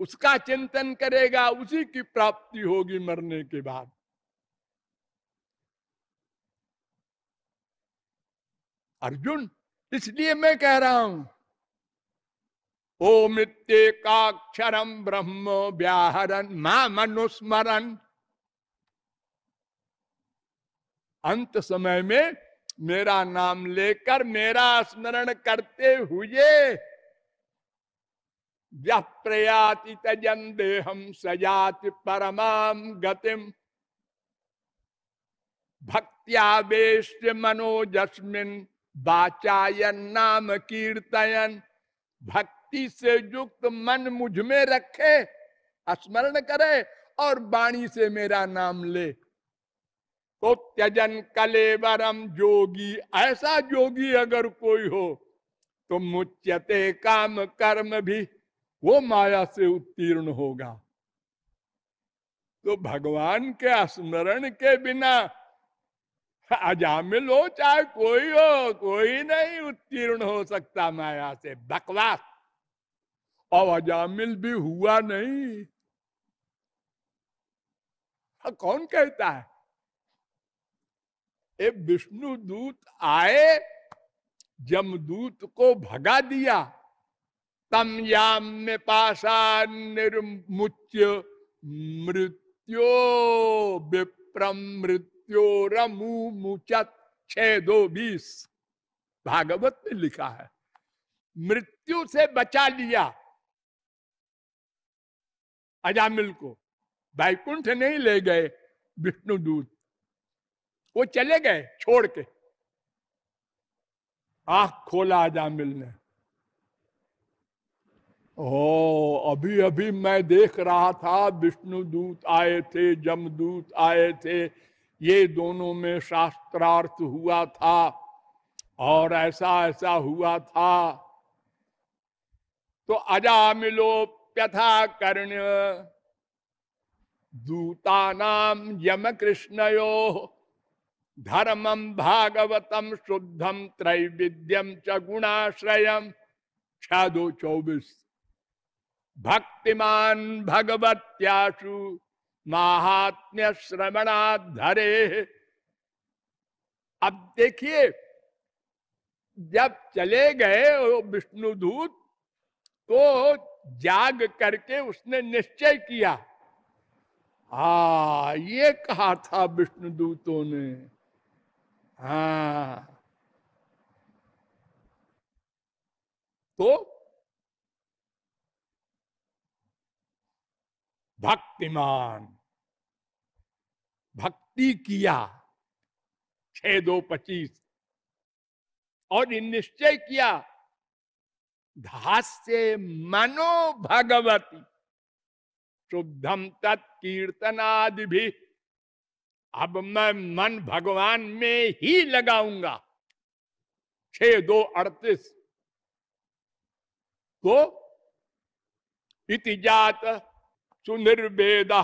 उसका चिंतन करेगा, उसी की प्राप्ति होगी मरने के बाद। अर्जुन इसलिए मैं कह रहा हूँ ओम काक्षरम ब्रह्म व्याहरन माँ मनुस्मरण अंत समय में मेरा नाम लेकर मेरा स्मरण करते हुए प्रयाति तजन देहम सजाति परमाम गतिम भक्त्यावेश मनोजस्मिन बाचायन नाम कीर्तयन। भक्ति से युक्त मन मुझमें रखे, स्मरण करे और वाणी से मेरा नाम ले। तो त्यजन कलेवरम जोगी, ऐसा जोगी अगर कोई हो तो मुच्यते काम कर्म भी, वो माया से उत्तीर्ण होगा। तो भगवान के स्मरण के बिना अजामिल हो चाहे कोई हो कोई नहीं उत्तीर्ण हो सकता माया से। बकवास। और अजामिल भी हुआ नहीं। हाँ, कौन कहता है? एक विष्णु दूत आए जमदूत को भगा दिया। तम याम में पाशा निर्मुच्य मृत्यो विप्रम मृत्यु मृत्योरमु छह दो बीस। भागवत में लिखा है, मृत्यु से बचा लिया। अजामिल को बैकुंठ नहीं ले गए विष्णु दूत। वो चले गए छोड़ के। आँख खोला अजामिल ने। ओ अभी अभी मैं देख रहा था, विष्णु दूत आए थे जमदूत आए थे ये दोनों में शास्त्रार्थ हुआ था और ऐसा ऐसा हुआ था। तो अजामिलोप्यथा कर्ण दूतानाम यम कृष्णयो धर्मम भागवतम शुद्धम त्रैविद्यम च गुणाश्रयम छा चौबीस। भक्तिमान भगवत्याशु महात्म्य श्रवणा धरे अब देखिए, जब चले गए विष्णुदूत तो जाग करके उसने निश्चय किया। हा ये कहा था विष्णुदूतों ने। हा। तो भक्तिमान भक्ति किया। छ दो पच्चीस और निश्चय किया, धास्य मनो भगवती। शुद्धम तत्कीर्तनादि भी अब मैं मन भगवान में ही लगाऊँगा। छ दो अड़तीस तो इतिजात सुनिर्वेदा।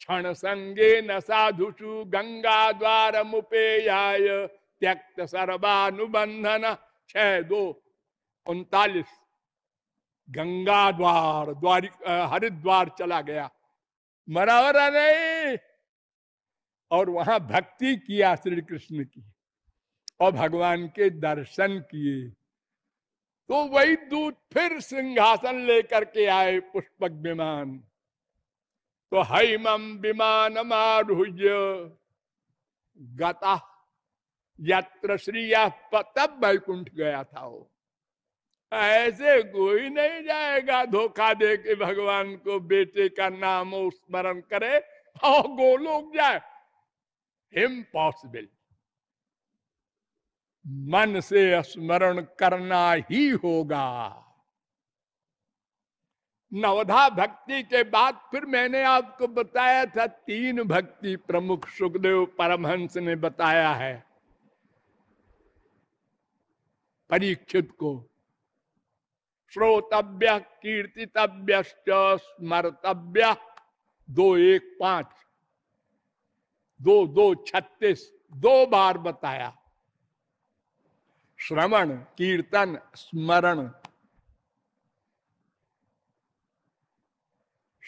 क्षण संगे न साधुषु गंगा द्वार मुपेयाय त्यक्त सर्वानुबंधन छह दो उनतालीस। गंगा द्वार द्वार हरिद्वार चला गया। मरावरा नहीं। और वहाँ भक्ति किया श्री कृष्ण की और भगवान के दर्शन किए। तो वही दूत फिर सिंहासन लेकर के आए पुष्पक विमान। तो हैमम विमान मारूह्य गता यत्र तब वैकुंठ गया था वो। ऐसे कोई नहीं जाएगा धोखा दे के भगवान को बेटे का नाम स्मरण करे और गोलोक जाए। इम्पॉसिबल मन से स्मरण करना ही होगा। नवधा भक्ति के बाद फिर मैंने आपको बताया था, तीन भक्ति प्रमुख सुखदेव परमहंस ने बताया है। परीक्षित को, श्रोतव्य कीर्तितव्य स्मर्तव्य, दो एक पाँच, दो दो छत्तीस, दो बार बताया। श्रवण, कीर्तन, स्मरण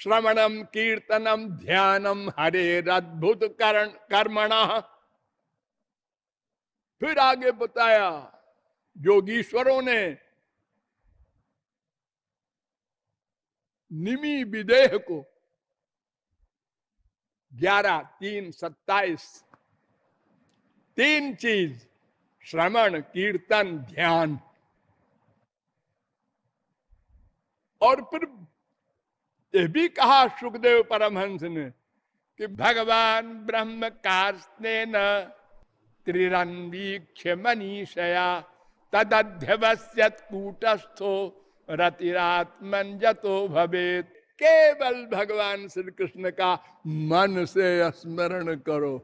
श्रवणम कीर्तनम ध्यानम हरे अद्भुत कर्मण। फिर आगे बताया, योगीश्वरों ने निमी विदेह को ग्यारह, तीन, सत्ताईस, तीन चीज़, श्रवण, कीर्तन, ध्यान। और फिर यह भी कहा सुखदेव परमहंस ने कि भगवान ब्रह्म कार्स्तेन त्रिरन्वीक्ष मनीषया तदध्यवस्यत कूटस्थो रतिरात्मन जतो भवेत। केवल भगवान श्री कृष्ण का मन से स्मरण करो।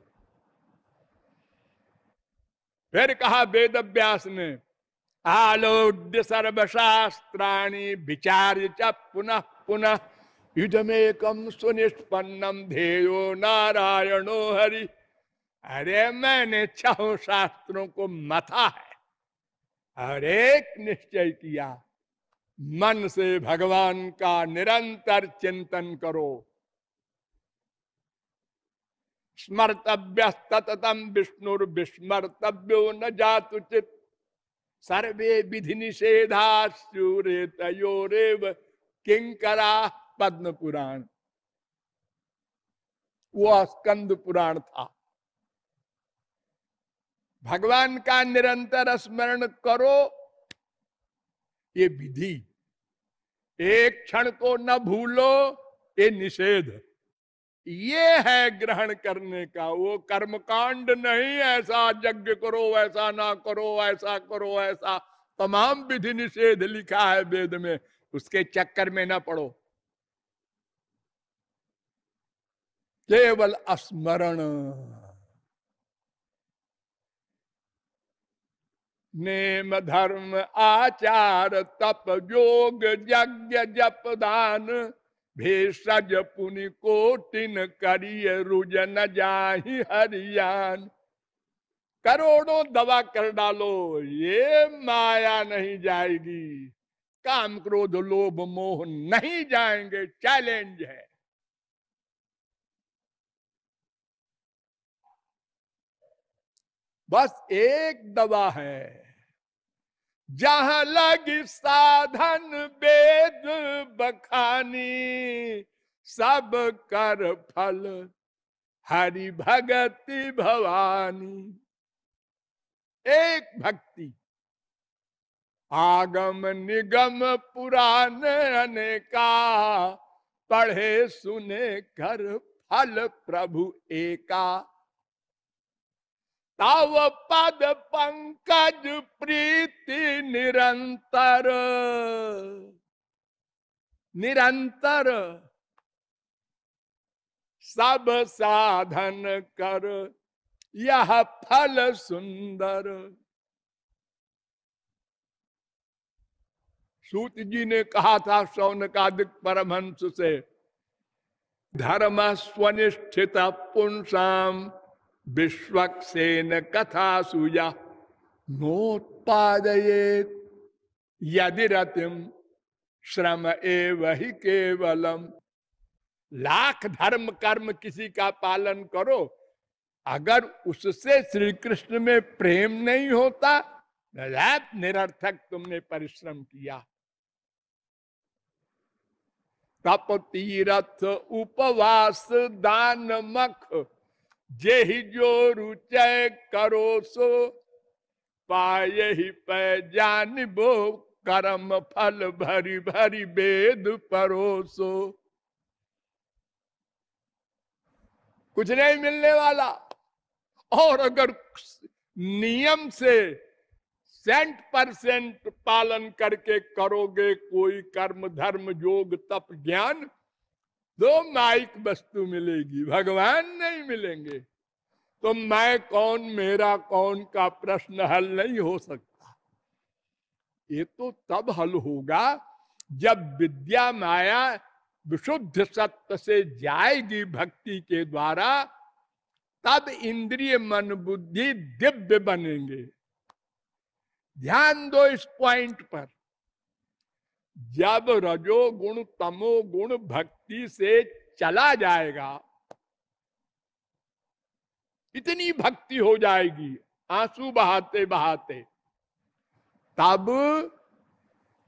फिर कहा वेद व्यास ने, आलोड्य सर्वशास्त्राणी विचार्य च पुनः पुनः युद्धमेकम सुनिष्पन्नम ध्येयो नारायणो हरि। अरे, मैंने छह शास्त्रों को मथा है। और एक निश्चय किया। मन से भगवान का निरंतर चिंतन करो। स्मर्तव्य ततम विष्णुर विस्मर्तव्यो न जातुचित सर्वे विधि निषेधा सूर्य तयोरेव किंकरा पद्म पुराण वो स्कंद पुराण था। भगवान का निरंतर स्मरण करो, ये विधि। एक क्षण को न भूलो, ये निषेध। ये है ग्रहण करने का, वो कर्मकांड नहीं, ऐसा यज्ञ करो, ऐसा ना करो, ऐसा करो, ऐसा। तमाम विधि निषेध लिखा है वेद में, उसके चक्कर में ना पड़ो। केवल स्मरण नेम धर्म, आचार, तप, योग, यज्ञ, जप, दान, भेषज, पुनि, कोटिन, करिय रुजन जाहि, हरियान। करोड़ों दवा कर डालो, ये माया नहीं जाएगी। काम क्रोध, लोभ, मोह नहीं जाएँगे, चैलेंज है। बस एक दवा है। जहाँ लगी साधन, वेद, बखानी, सब कर फल, हरि भगति भवानी। एक भक्ति। आगम निगम पुराण अनेका, पढ़े सुने कर फल प्रभु एका। तव पद पंकज प्रीति निरंतर। निरंतर। सब साधन कर, यह फल सुंदर। सूत जी ने कहा था सौन सौनकादिक परमहंस से, धर्म स्वनिष्ठित पुंसाम विश्वक्सेन कथा सूजा नोत्पादये यदि रतिम श्रम एव केवलम। लाख धर्म कर्म किसी का पालन करो। अगर उससे श्री कृष्ण में प्रेम नहीं होता निरर्थक तुमने परिश्रम किया। तप तीरथ उपवास दान मख जे ही जो रुचय करो सो, पाए ही पै जान बो कर्म फल भरी भरी वेद परोसो कुछ नहीं मिलने वाला। और अगर नियम से सेंट परसेंट पालन करके करोगे, कोई कर्म, धर्म, योग, तप, ज्ञान दो माइक वस्तु मिलेगी, भगवान नहीं मिलेंगे। तो मैं कौन, मेरा कौन का प्रश्न हल नहीं हो सकता। ये तो तब हल होगा जब विद्या माया विशुद्ध सत्य से जाएगी भक्ति के द्वारा, तब इंद्रिय मन बुद्धि दिव्य बनेंगे। ध्यान दो इस पॉइंट पर। जब रजो गुण तमो गुण भक्ति से चला जाएगा, इतनी भक्ति हो जाएगी, आँसू बहाते बहाते। तब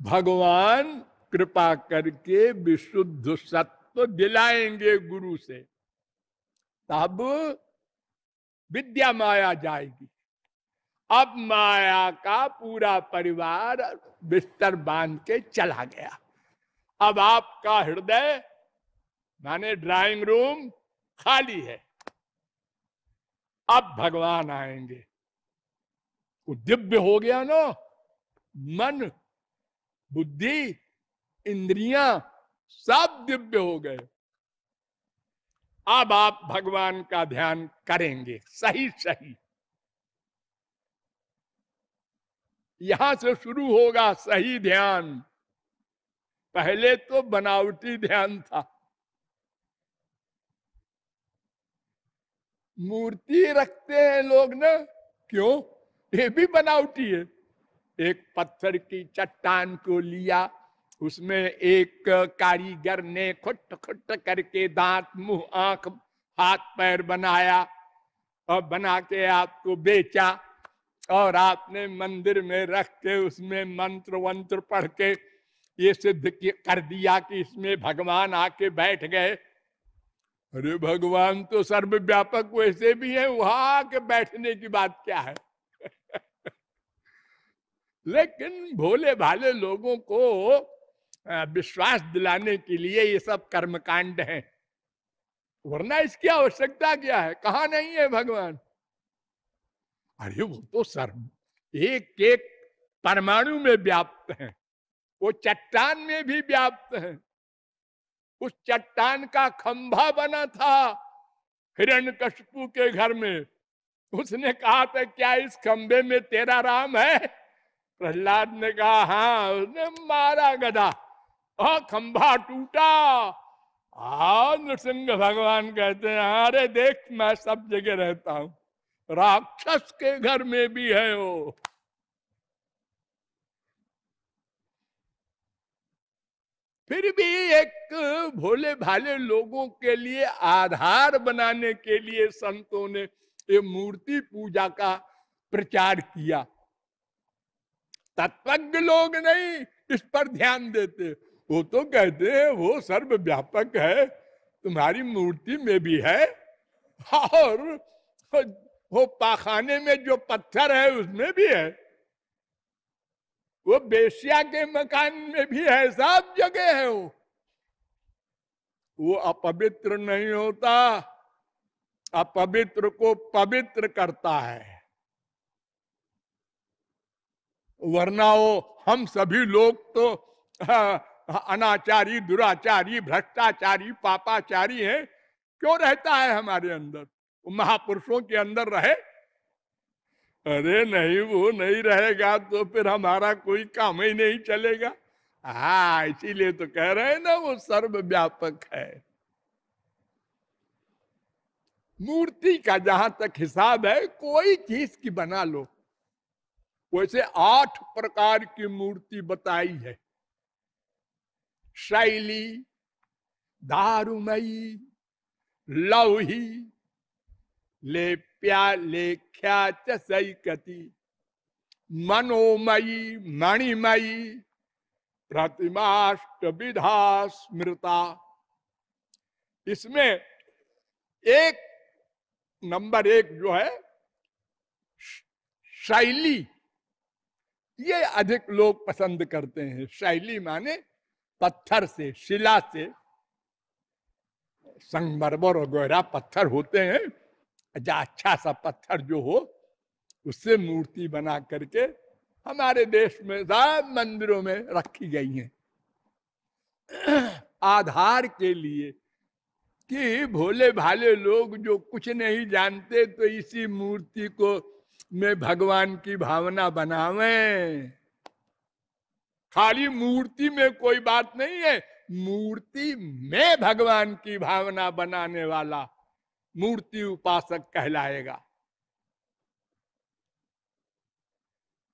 भगवान कृपा करके विशुद्ध सत्व दिलाएँगे गुरु से। तब विद्या माया जाएगी। अब माया का पूरा परिवार बिस्तर बाँध के चला गया। अब आपका हृदय, माने ड्राइंग रूम खाली है। अब भगवान आएँगे। वो दिव्य हो गया ना। मन, बुद्धि, इंद्रियाँ सब दिव्य हो गए। अब आप भगवान का ध्यान करेंगे। सही सही यहाँ से शुरू होगा सही ध्यान। पहले तो बनावटी ध्यान था। मूर्ति रखते हैं लोग ना, क्यों? ये भी बनावटी है। एक पत्थर की चट्टान को लिया, उसमें एक कारीगर ने खुट खुट करके दांत, मुँह, आँख, हाथ, पैर बनाया। और बना के आपको बेचा। और आपने मंदिर में रख के उसमें मंत्र वंत्र पढ़ के ये सिद्ध कर दिया कि इसमें भगवान आके बैठ गए। अरे भगवान तो सर्वव्यापक वैसे भी है, वहाँ आके बैठने की बात क्या है? लेकिन भोले भाले लोगों को विश्वास दिलाने के लिए ये सब कर्मकांड है। वरना इसकी आवश्यकता क्या है? कहा नहीं है भगवान? अरे वो तो सर्व एक एक परमाणु में व्याप्त है। वो चट्टान में भी व्याप्त है। उस चट्टान का खंभा बना था हिरण कशपू के घर में। उसने कहा था क्या इस खंभे में तेरा राम है? प्रहलाद ने कहा हाँ उसने मारा गदा और खंभा टूटा। आ नृसिंह भगवान कहते हैं, अरे देख, मैं सब जगह रहता हूँ। राक्षस के घर में भी है वो। फिर भी एक भोले भाले लोगों के लिए आधार बनाने के लिए संतों ने ये मूर्ति पूजा का प्रचार किया। तत्वज्ञ लोग नहीं, इस पर ध्यान देते। वो तो कहते हैं, वो सर्व व्यापक है, तुम्हारी मूर्ति में भी है और वो पाखाने में जो पत्थर है, उसमें भी है। वो बेसिया के मकान में भी है, सब जगह है वो। वो अपवित्र नहीं होता, अपवित्र को पवित्र करता है। वरना वो, हम सभी लोग तो अनाचारी, दुराचारी, भ्रष्टाचारी, पापाचारी हैं। क्यों रहता है हमारे अंदर? महापुरुषों के अंदर रहे। अरे नहीं, वो नहीं रहेगा तो फिर हमारा कोई काम ही नहीं चलेगा। हा, इसीलिए तो कह रहे हैं ना, वो सर्वव्यापक है। मूर्ति का जहाँ तक हिसाब है, कोई चीज़ की बना लो। वैसे आठ प्रकार की मूर्ति बताई है। शैली, दारुमयी, लौही लेप्या लेख्या चैकती मनोमयी, मणिमयी प्रतिमाष्ट विधा स्मृता। इसमें एक नंबर एक जो है शैली। ये अधिक लोग पसंद करते हैं। शैली माने पत्थर से, शिला से। संगमरमर वगैरह पत्थर होते हैं। अच्छा सा पत्थर जो हो, उससे मूर्ति बना करके हमारे देश में सब मंदिरों में रखी गई हैं। आधार के लिए कि भोले भाले लोग जो कुछ नहीं जानते तो इसी मूर्ति को में भगवान की भावना बनावे। खाली मूर्ति में कोई बात नहीं है, मूर्ति में भगवान की भावना बनाने वाला मूर्ति उपासक कहलाएगा।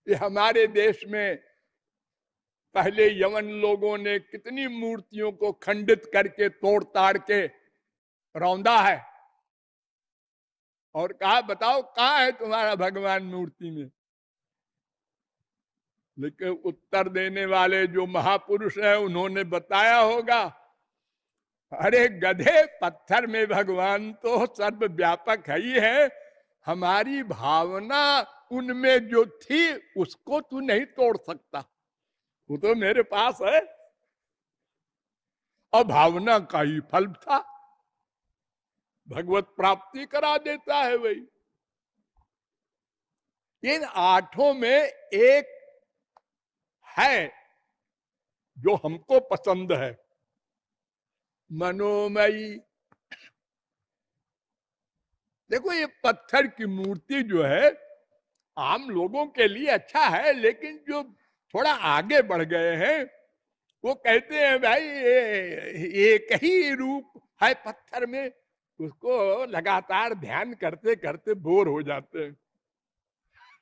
ये हमारे देश में पहले यवन लोगों ने कितनी मूर्तियों को खंडित करके तोड़ ताड़ के रौंदा है। और कहा, बताओ, कहा है तुम्हारा भगवान मूर्ति में? लेकिन उत्तर देने वाले जो महापुरुष है, उन्होंने बताया होगा अरे गधे पत्थर में भगवान तो सर्व व्यापक है ही है। हमारी भावना उनमें जो थी, उसको तू नहीं तोड़ सकता। वो तो मेरे पास है। और भावना का ही फल था। भगवत प्राप्ति करा देता है वही। इन आठों में एक है जो हमको पसंद है। मनोमयी। देखो ये पत्थर की मूर्ति जो है आम लोगों के लिए अच्छा है लेकिन जो थोड़ा आगे बढ़ गए हैं वो कहते हैं भाई ये एक ही रूप है पत्थर में। उसको लगातार ध्यान करते करते बोर हो जाते हैं।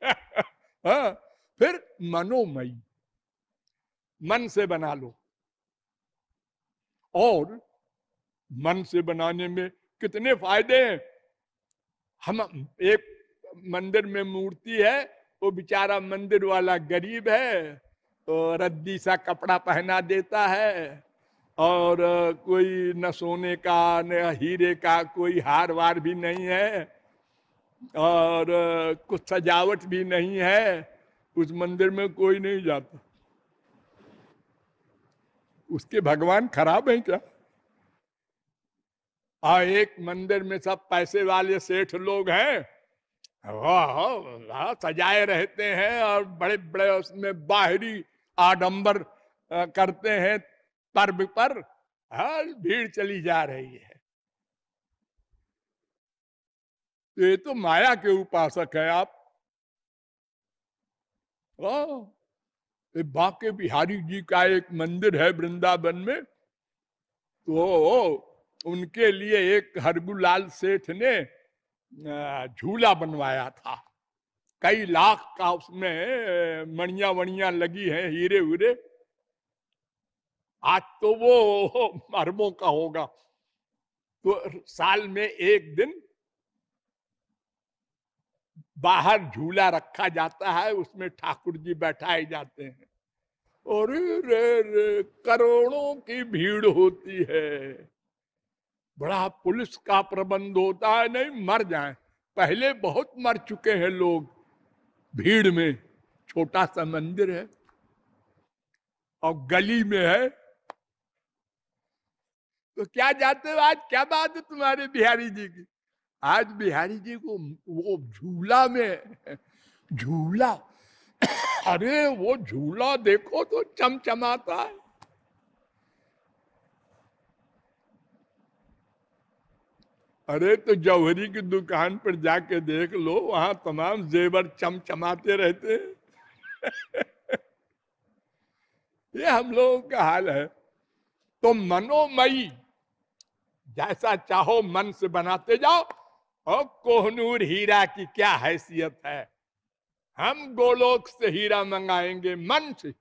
हाँ, फिर मनोमयी। मन से बना लो। और मन से बनाने में कितने फ़ायदे हैं। हम एक मंदिर में मूर्ति है, वो बेचारा मंदिर वाला गरीब है तो रद्दी सा कपड़ा पहना देता है और कोई न सोने का, न हीरे का कोई हार वार भी नहीं है और कुछ सजावट भी नहीं है, उस मंदिर में कोई नहीं जाता। उसके भगवान खराब है क्या? आ एक मंदिर में सब पैसे वाले सेठ लोग हैं। सजाए रहते हैं और बड़े बड़े उसमें बाहरी आडंबर करते हैं पर्व पर। हर भीड़ चली जा रही है। ये तो माया के उपासक है आप। ये बाके बिहारी जी का एक मंदिर है वृंदावन में। तो उनके लिए एक हरगुलाल सेठ ने झूला बनवाया था। कई लाख का उसमें मणिया वणिया लगी है हीरे वीरे आज तो वो अरबों का होगा। तो साल में एक दिन बाहर झूला रखा जाता है, उसमें ठाकुर जी बैठाए जाते हैं। और करोड़ों की भीड़ होती है। बड़ा पुलिस का प्रबंध होता है, नहीं मर जाए। पहले बहुत मर चुके हैं लोग। भीड़ में छोटा सा मंदिर है और गली में है। तो क्या जाते हो आज क्या बात है तुम्हारे बिहारी जी की? आज बिहारी जी को वो झूला में झूला? अरे वो झूला देखो तो चमचमाता है। अरे तो जौहरी की दुकान पर जाके देख लो, वहाँ तमाम जेवर चमचमाते रहते ये हम लोगों का हाल है। तो मनोमयी, जैसा चाहो मन से बनाते जाओ। और कोहनूर हीरा की क्या हैसियत है? हम गोलोक से हीरा मंगाएँगे, मन से।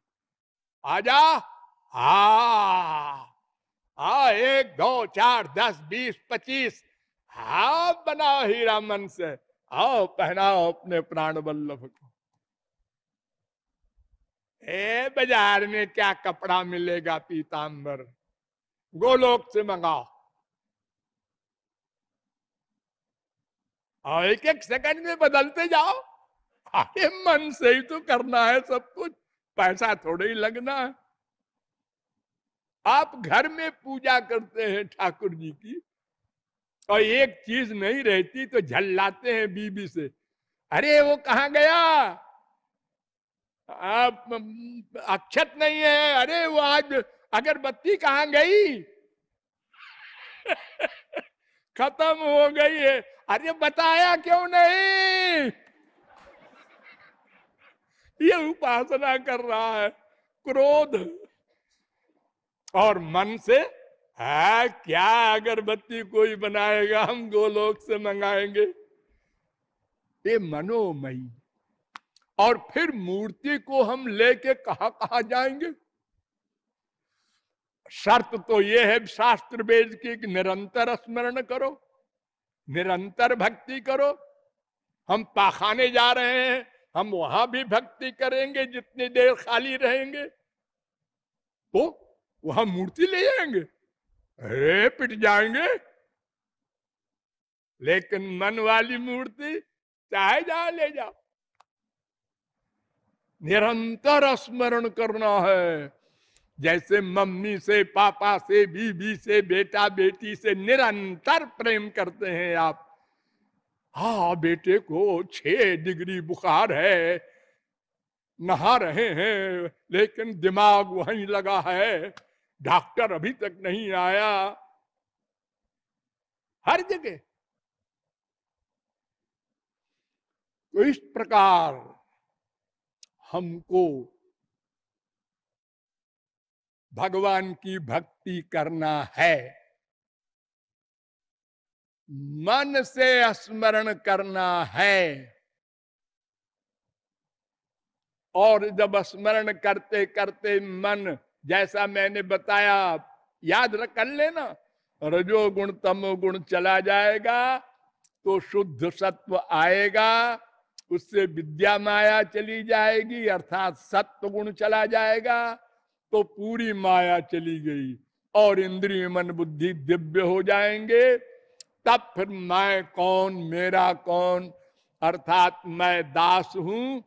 आजा हा आ, एक, दो, चार, दस, बीस, पच्चीस हाँ बनाओ हीरा मन से। आओ, पहनाओ अपने प्राण बल्लभ को। ए, बाज़ार में क्या कपड़ा मिलेगा पीताम्बर गोलोक से मंगाओ। और एक एक सेकंड में बदलते जाओ। अरे, मन से ही तो करना है सब कुछ। पैसा थोड़े ही लगना है। आप घर में पूजा करते हैं ठाकुर जी की। और एक चीज़ नहीं रहती तो झल्लाते हैं बीबी से। अरे, वो कहा गया? आप अक्षत नहीं है। अरे, वो आज अगरबत्ती कहा गई? खत्म हो गई है। अरे, बताया क्यों नहीं? ये उपासना कर रहा है क्रोध। और मन से है, क्या अगरबत्ती कोई बनाएगा? हम गोलोक से मंगाएँगे। ये मनोमयी। और फिर मूर्ति को हम लेके कहा कहा जाएँगे? शर्त तो ये है, शास्त्र वेद की निरंतर स्मरण करो, निरंतर भक्ति करो। हम पाखाने जा रहे हैं, हम वहाँ भी भक्ति करेंगे, जितनी देर खाली रहेंगे। तो वहाँ मूर्ति ले जाएँगे अरे पिट जाएँगे। लेकिन मन वाली मूर्ति चाहे जाओ ले जाओ। निरंतर स्मरण करना है। जैसे मम्मी से, पापा से, बीबी से, बेटा, बेटी से निरंतर प्रेम करते हैं आप। हा, बेटे को छह डिग्री बुखार है, नहा रहे हैं, लेकिन दिमाग वहीं लगा है। डॉक्टर अभी तक नहीं आया। हर जगह। तो इस प्रकार हमको भगवान की भक्ति करना है। मन से स्मरण करना है। और जब स्मरण करते करते मन जैसा मैंने बताया याद रख, कर लेना। रजोगुण तमोगुण चला जाएगा तो शुद्ध सत्व आएगा, उससे विद्या माया चली जाएगी, अर्थात सत्व गुण चला जाएगा तो पूरी माया चली गई, और इंद्रिय मन बुद्धि दिव्य हो जाएँगे। तब फिर मैं कौन, मेरा कौन? अर्थात मैं दास हूँ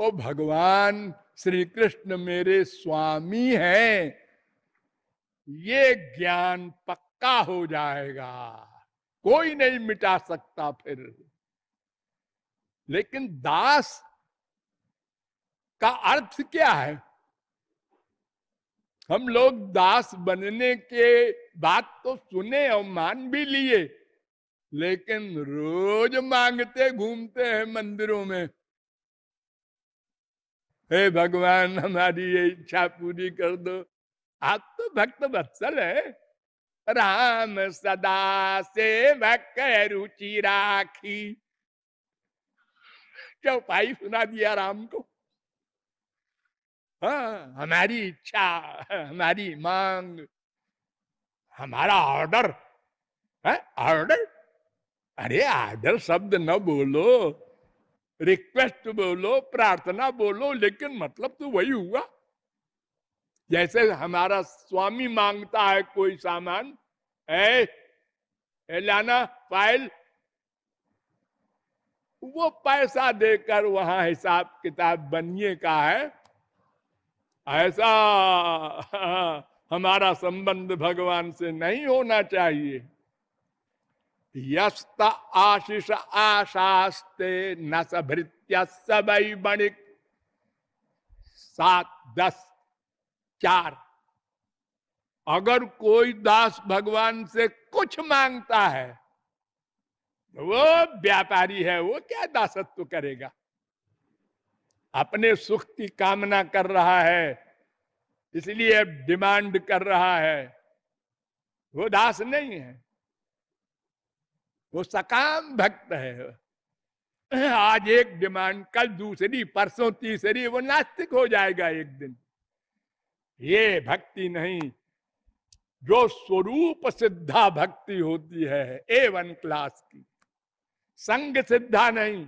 ओ भगवान श्री कृष्ण मेरे स्वामी हैं। ये ज्ञान पक्का हो जाएगा। कोई नहीं मिटा सकता फिर। लेकिन दास का अर्थ क्या है? हम लोग दास बनने के बात तो सुने और मान भी लिए, लेकिन रोज मांगते घूमते हैं मंदिरों में। हे भगवान, हमारी ये इच्छा पूरी कर दो। आप तो भक्त वत्सल है। राम सदा से भक्त रुचि राखी। चौपाई सुना दिया राम को। हाँ हमारी इच्छा, हमारी मांग, हमारा ऑर्डर ऑर्डर? अरे, ऑर्डर शब्द न बोलो। रिक्वेस्ट बोलो, प्रार्थना बोलो, लेकिन मतलब तो वही हुआ। जैसे हमारा स्वामी माँगता है कोई सामान ए, लाना फ़ाइल। वो पैसा देकर वहाँ हिसाब किताब बनिए का है। ऐसा हमारा संबंध भगवान से नहीं होना चाहिए। यस्त आशीष आशास्ते न सभृत्य सबई बणिक सात, दस, चार। अगर कोई दास भगवान से कुछ माँगता है वो व्यापारी है, वो क्या दासत्व करेगा? अपने सुख की कामना कर रहा है, इसलिए डिमांड कर रहा है। वो दास नहीं है। वो सकाम भक्त है। आज एक डिमांड, कल दूसरी, परसों तीसरी, वो नास्तिक हो जाएगा एक दिन। ये भक्ति नहीं, जो स्वरूप सिद्धा भक्ति होती है, ए वन क्लास की। संग सिद्धा नहीं,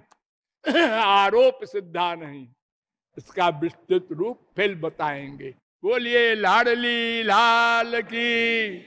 आरोप सिद्धा नहीं, इसका विस्तृत रूप फिर बताएँगे। बोलिए, लाडली लाल की।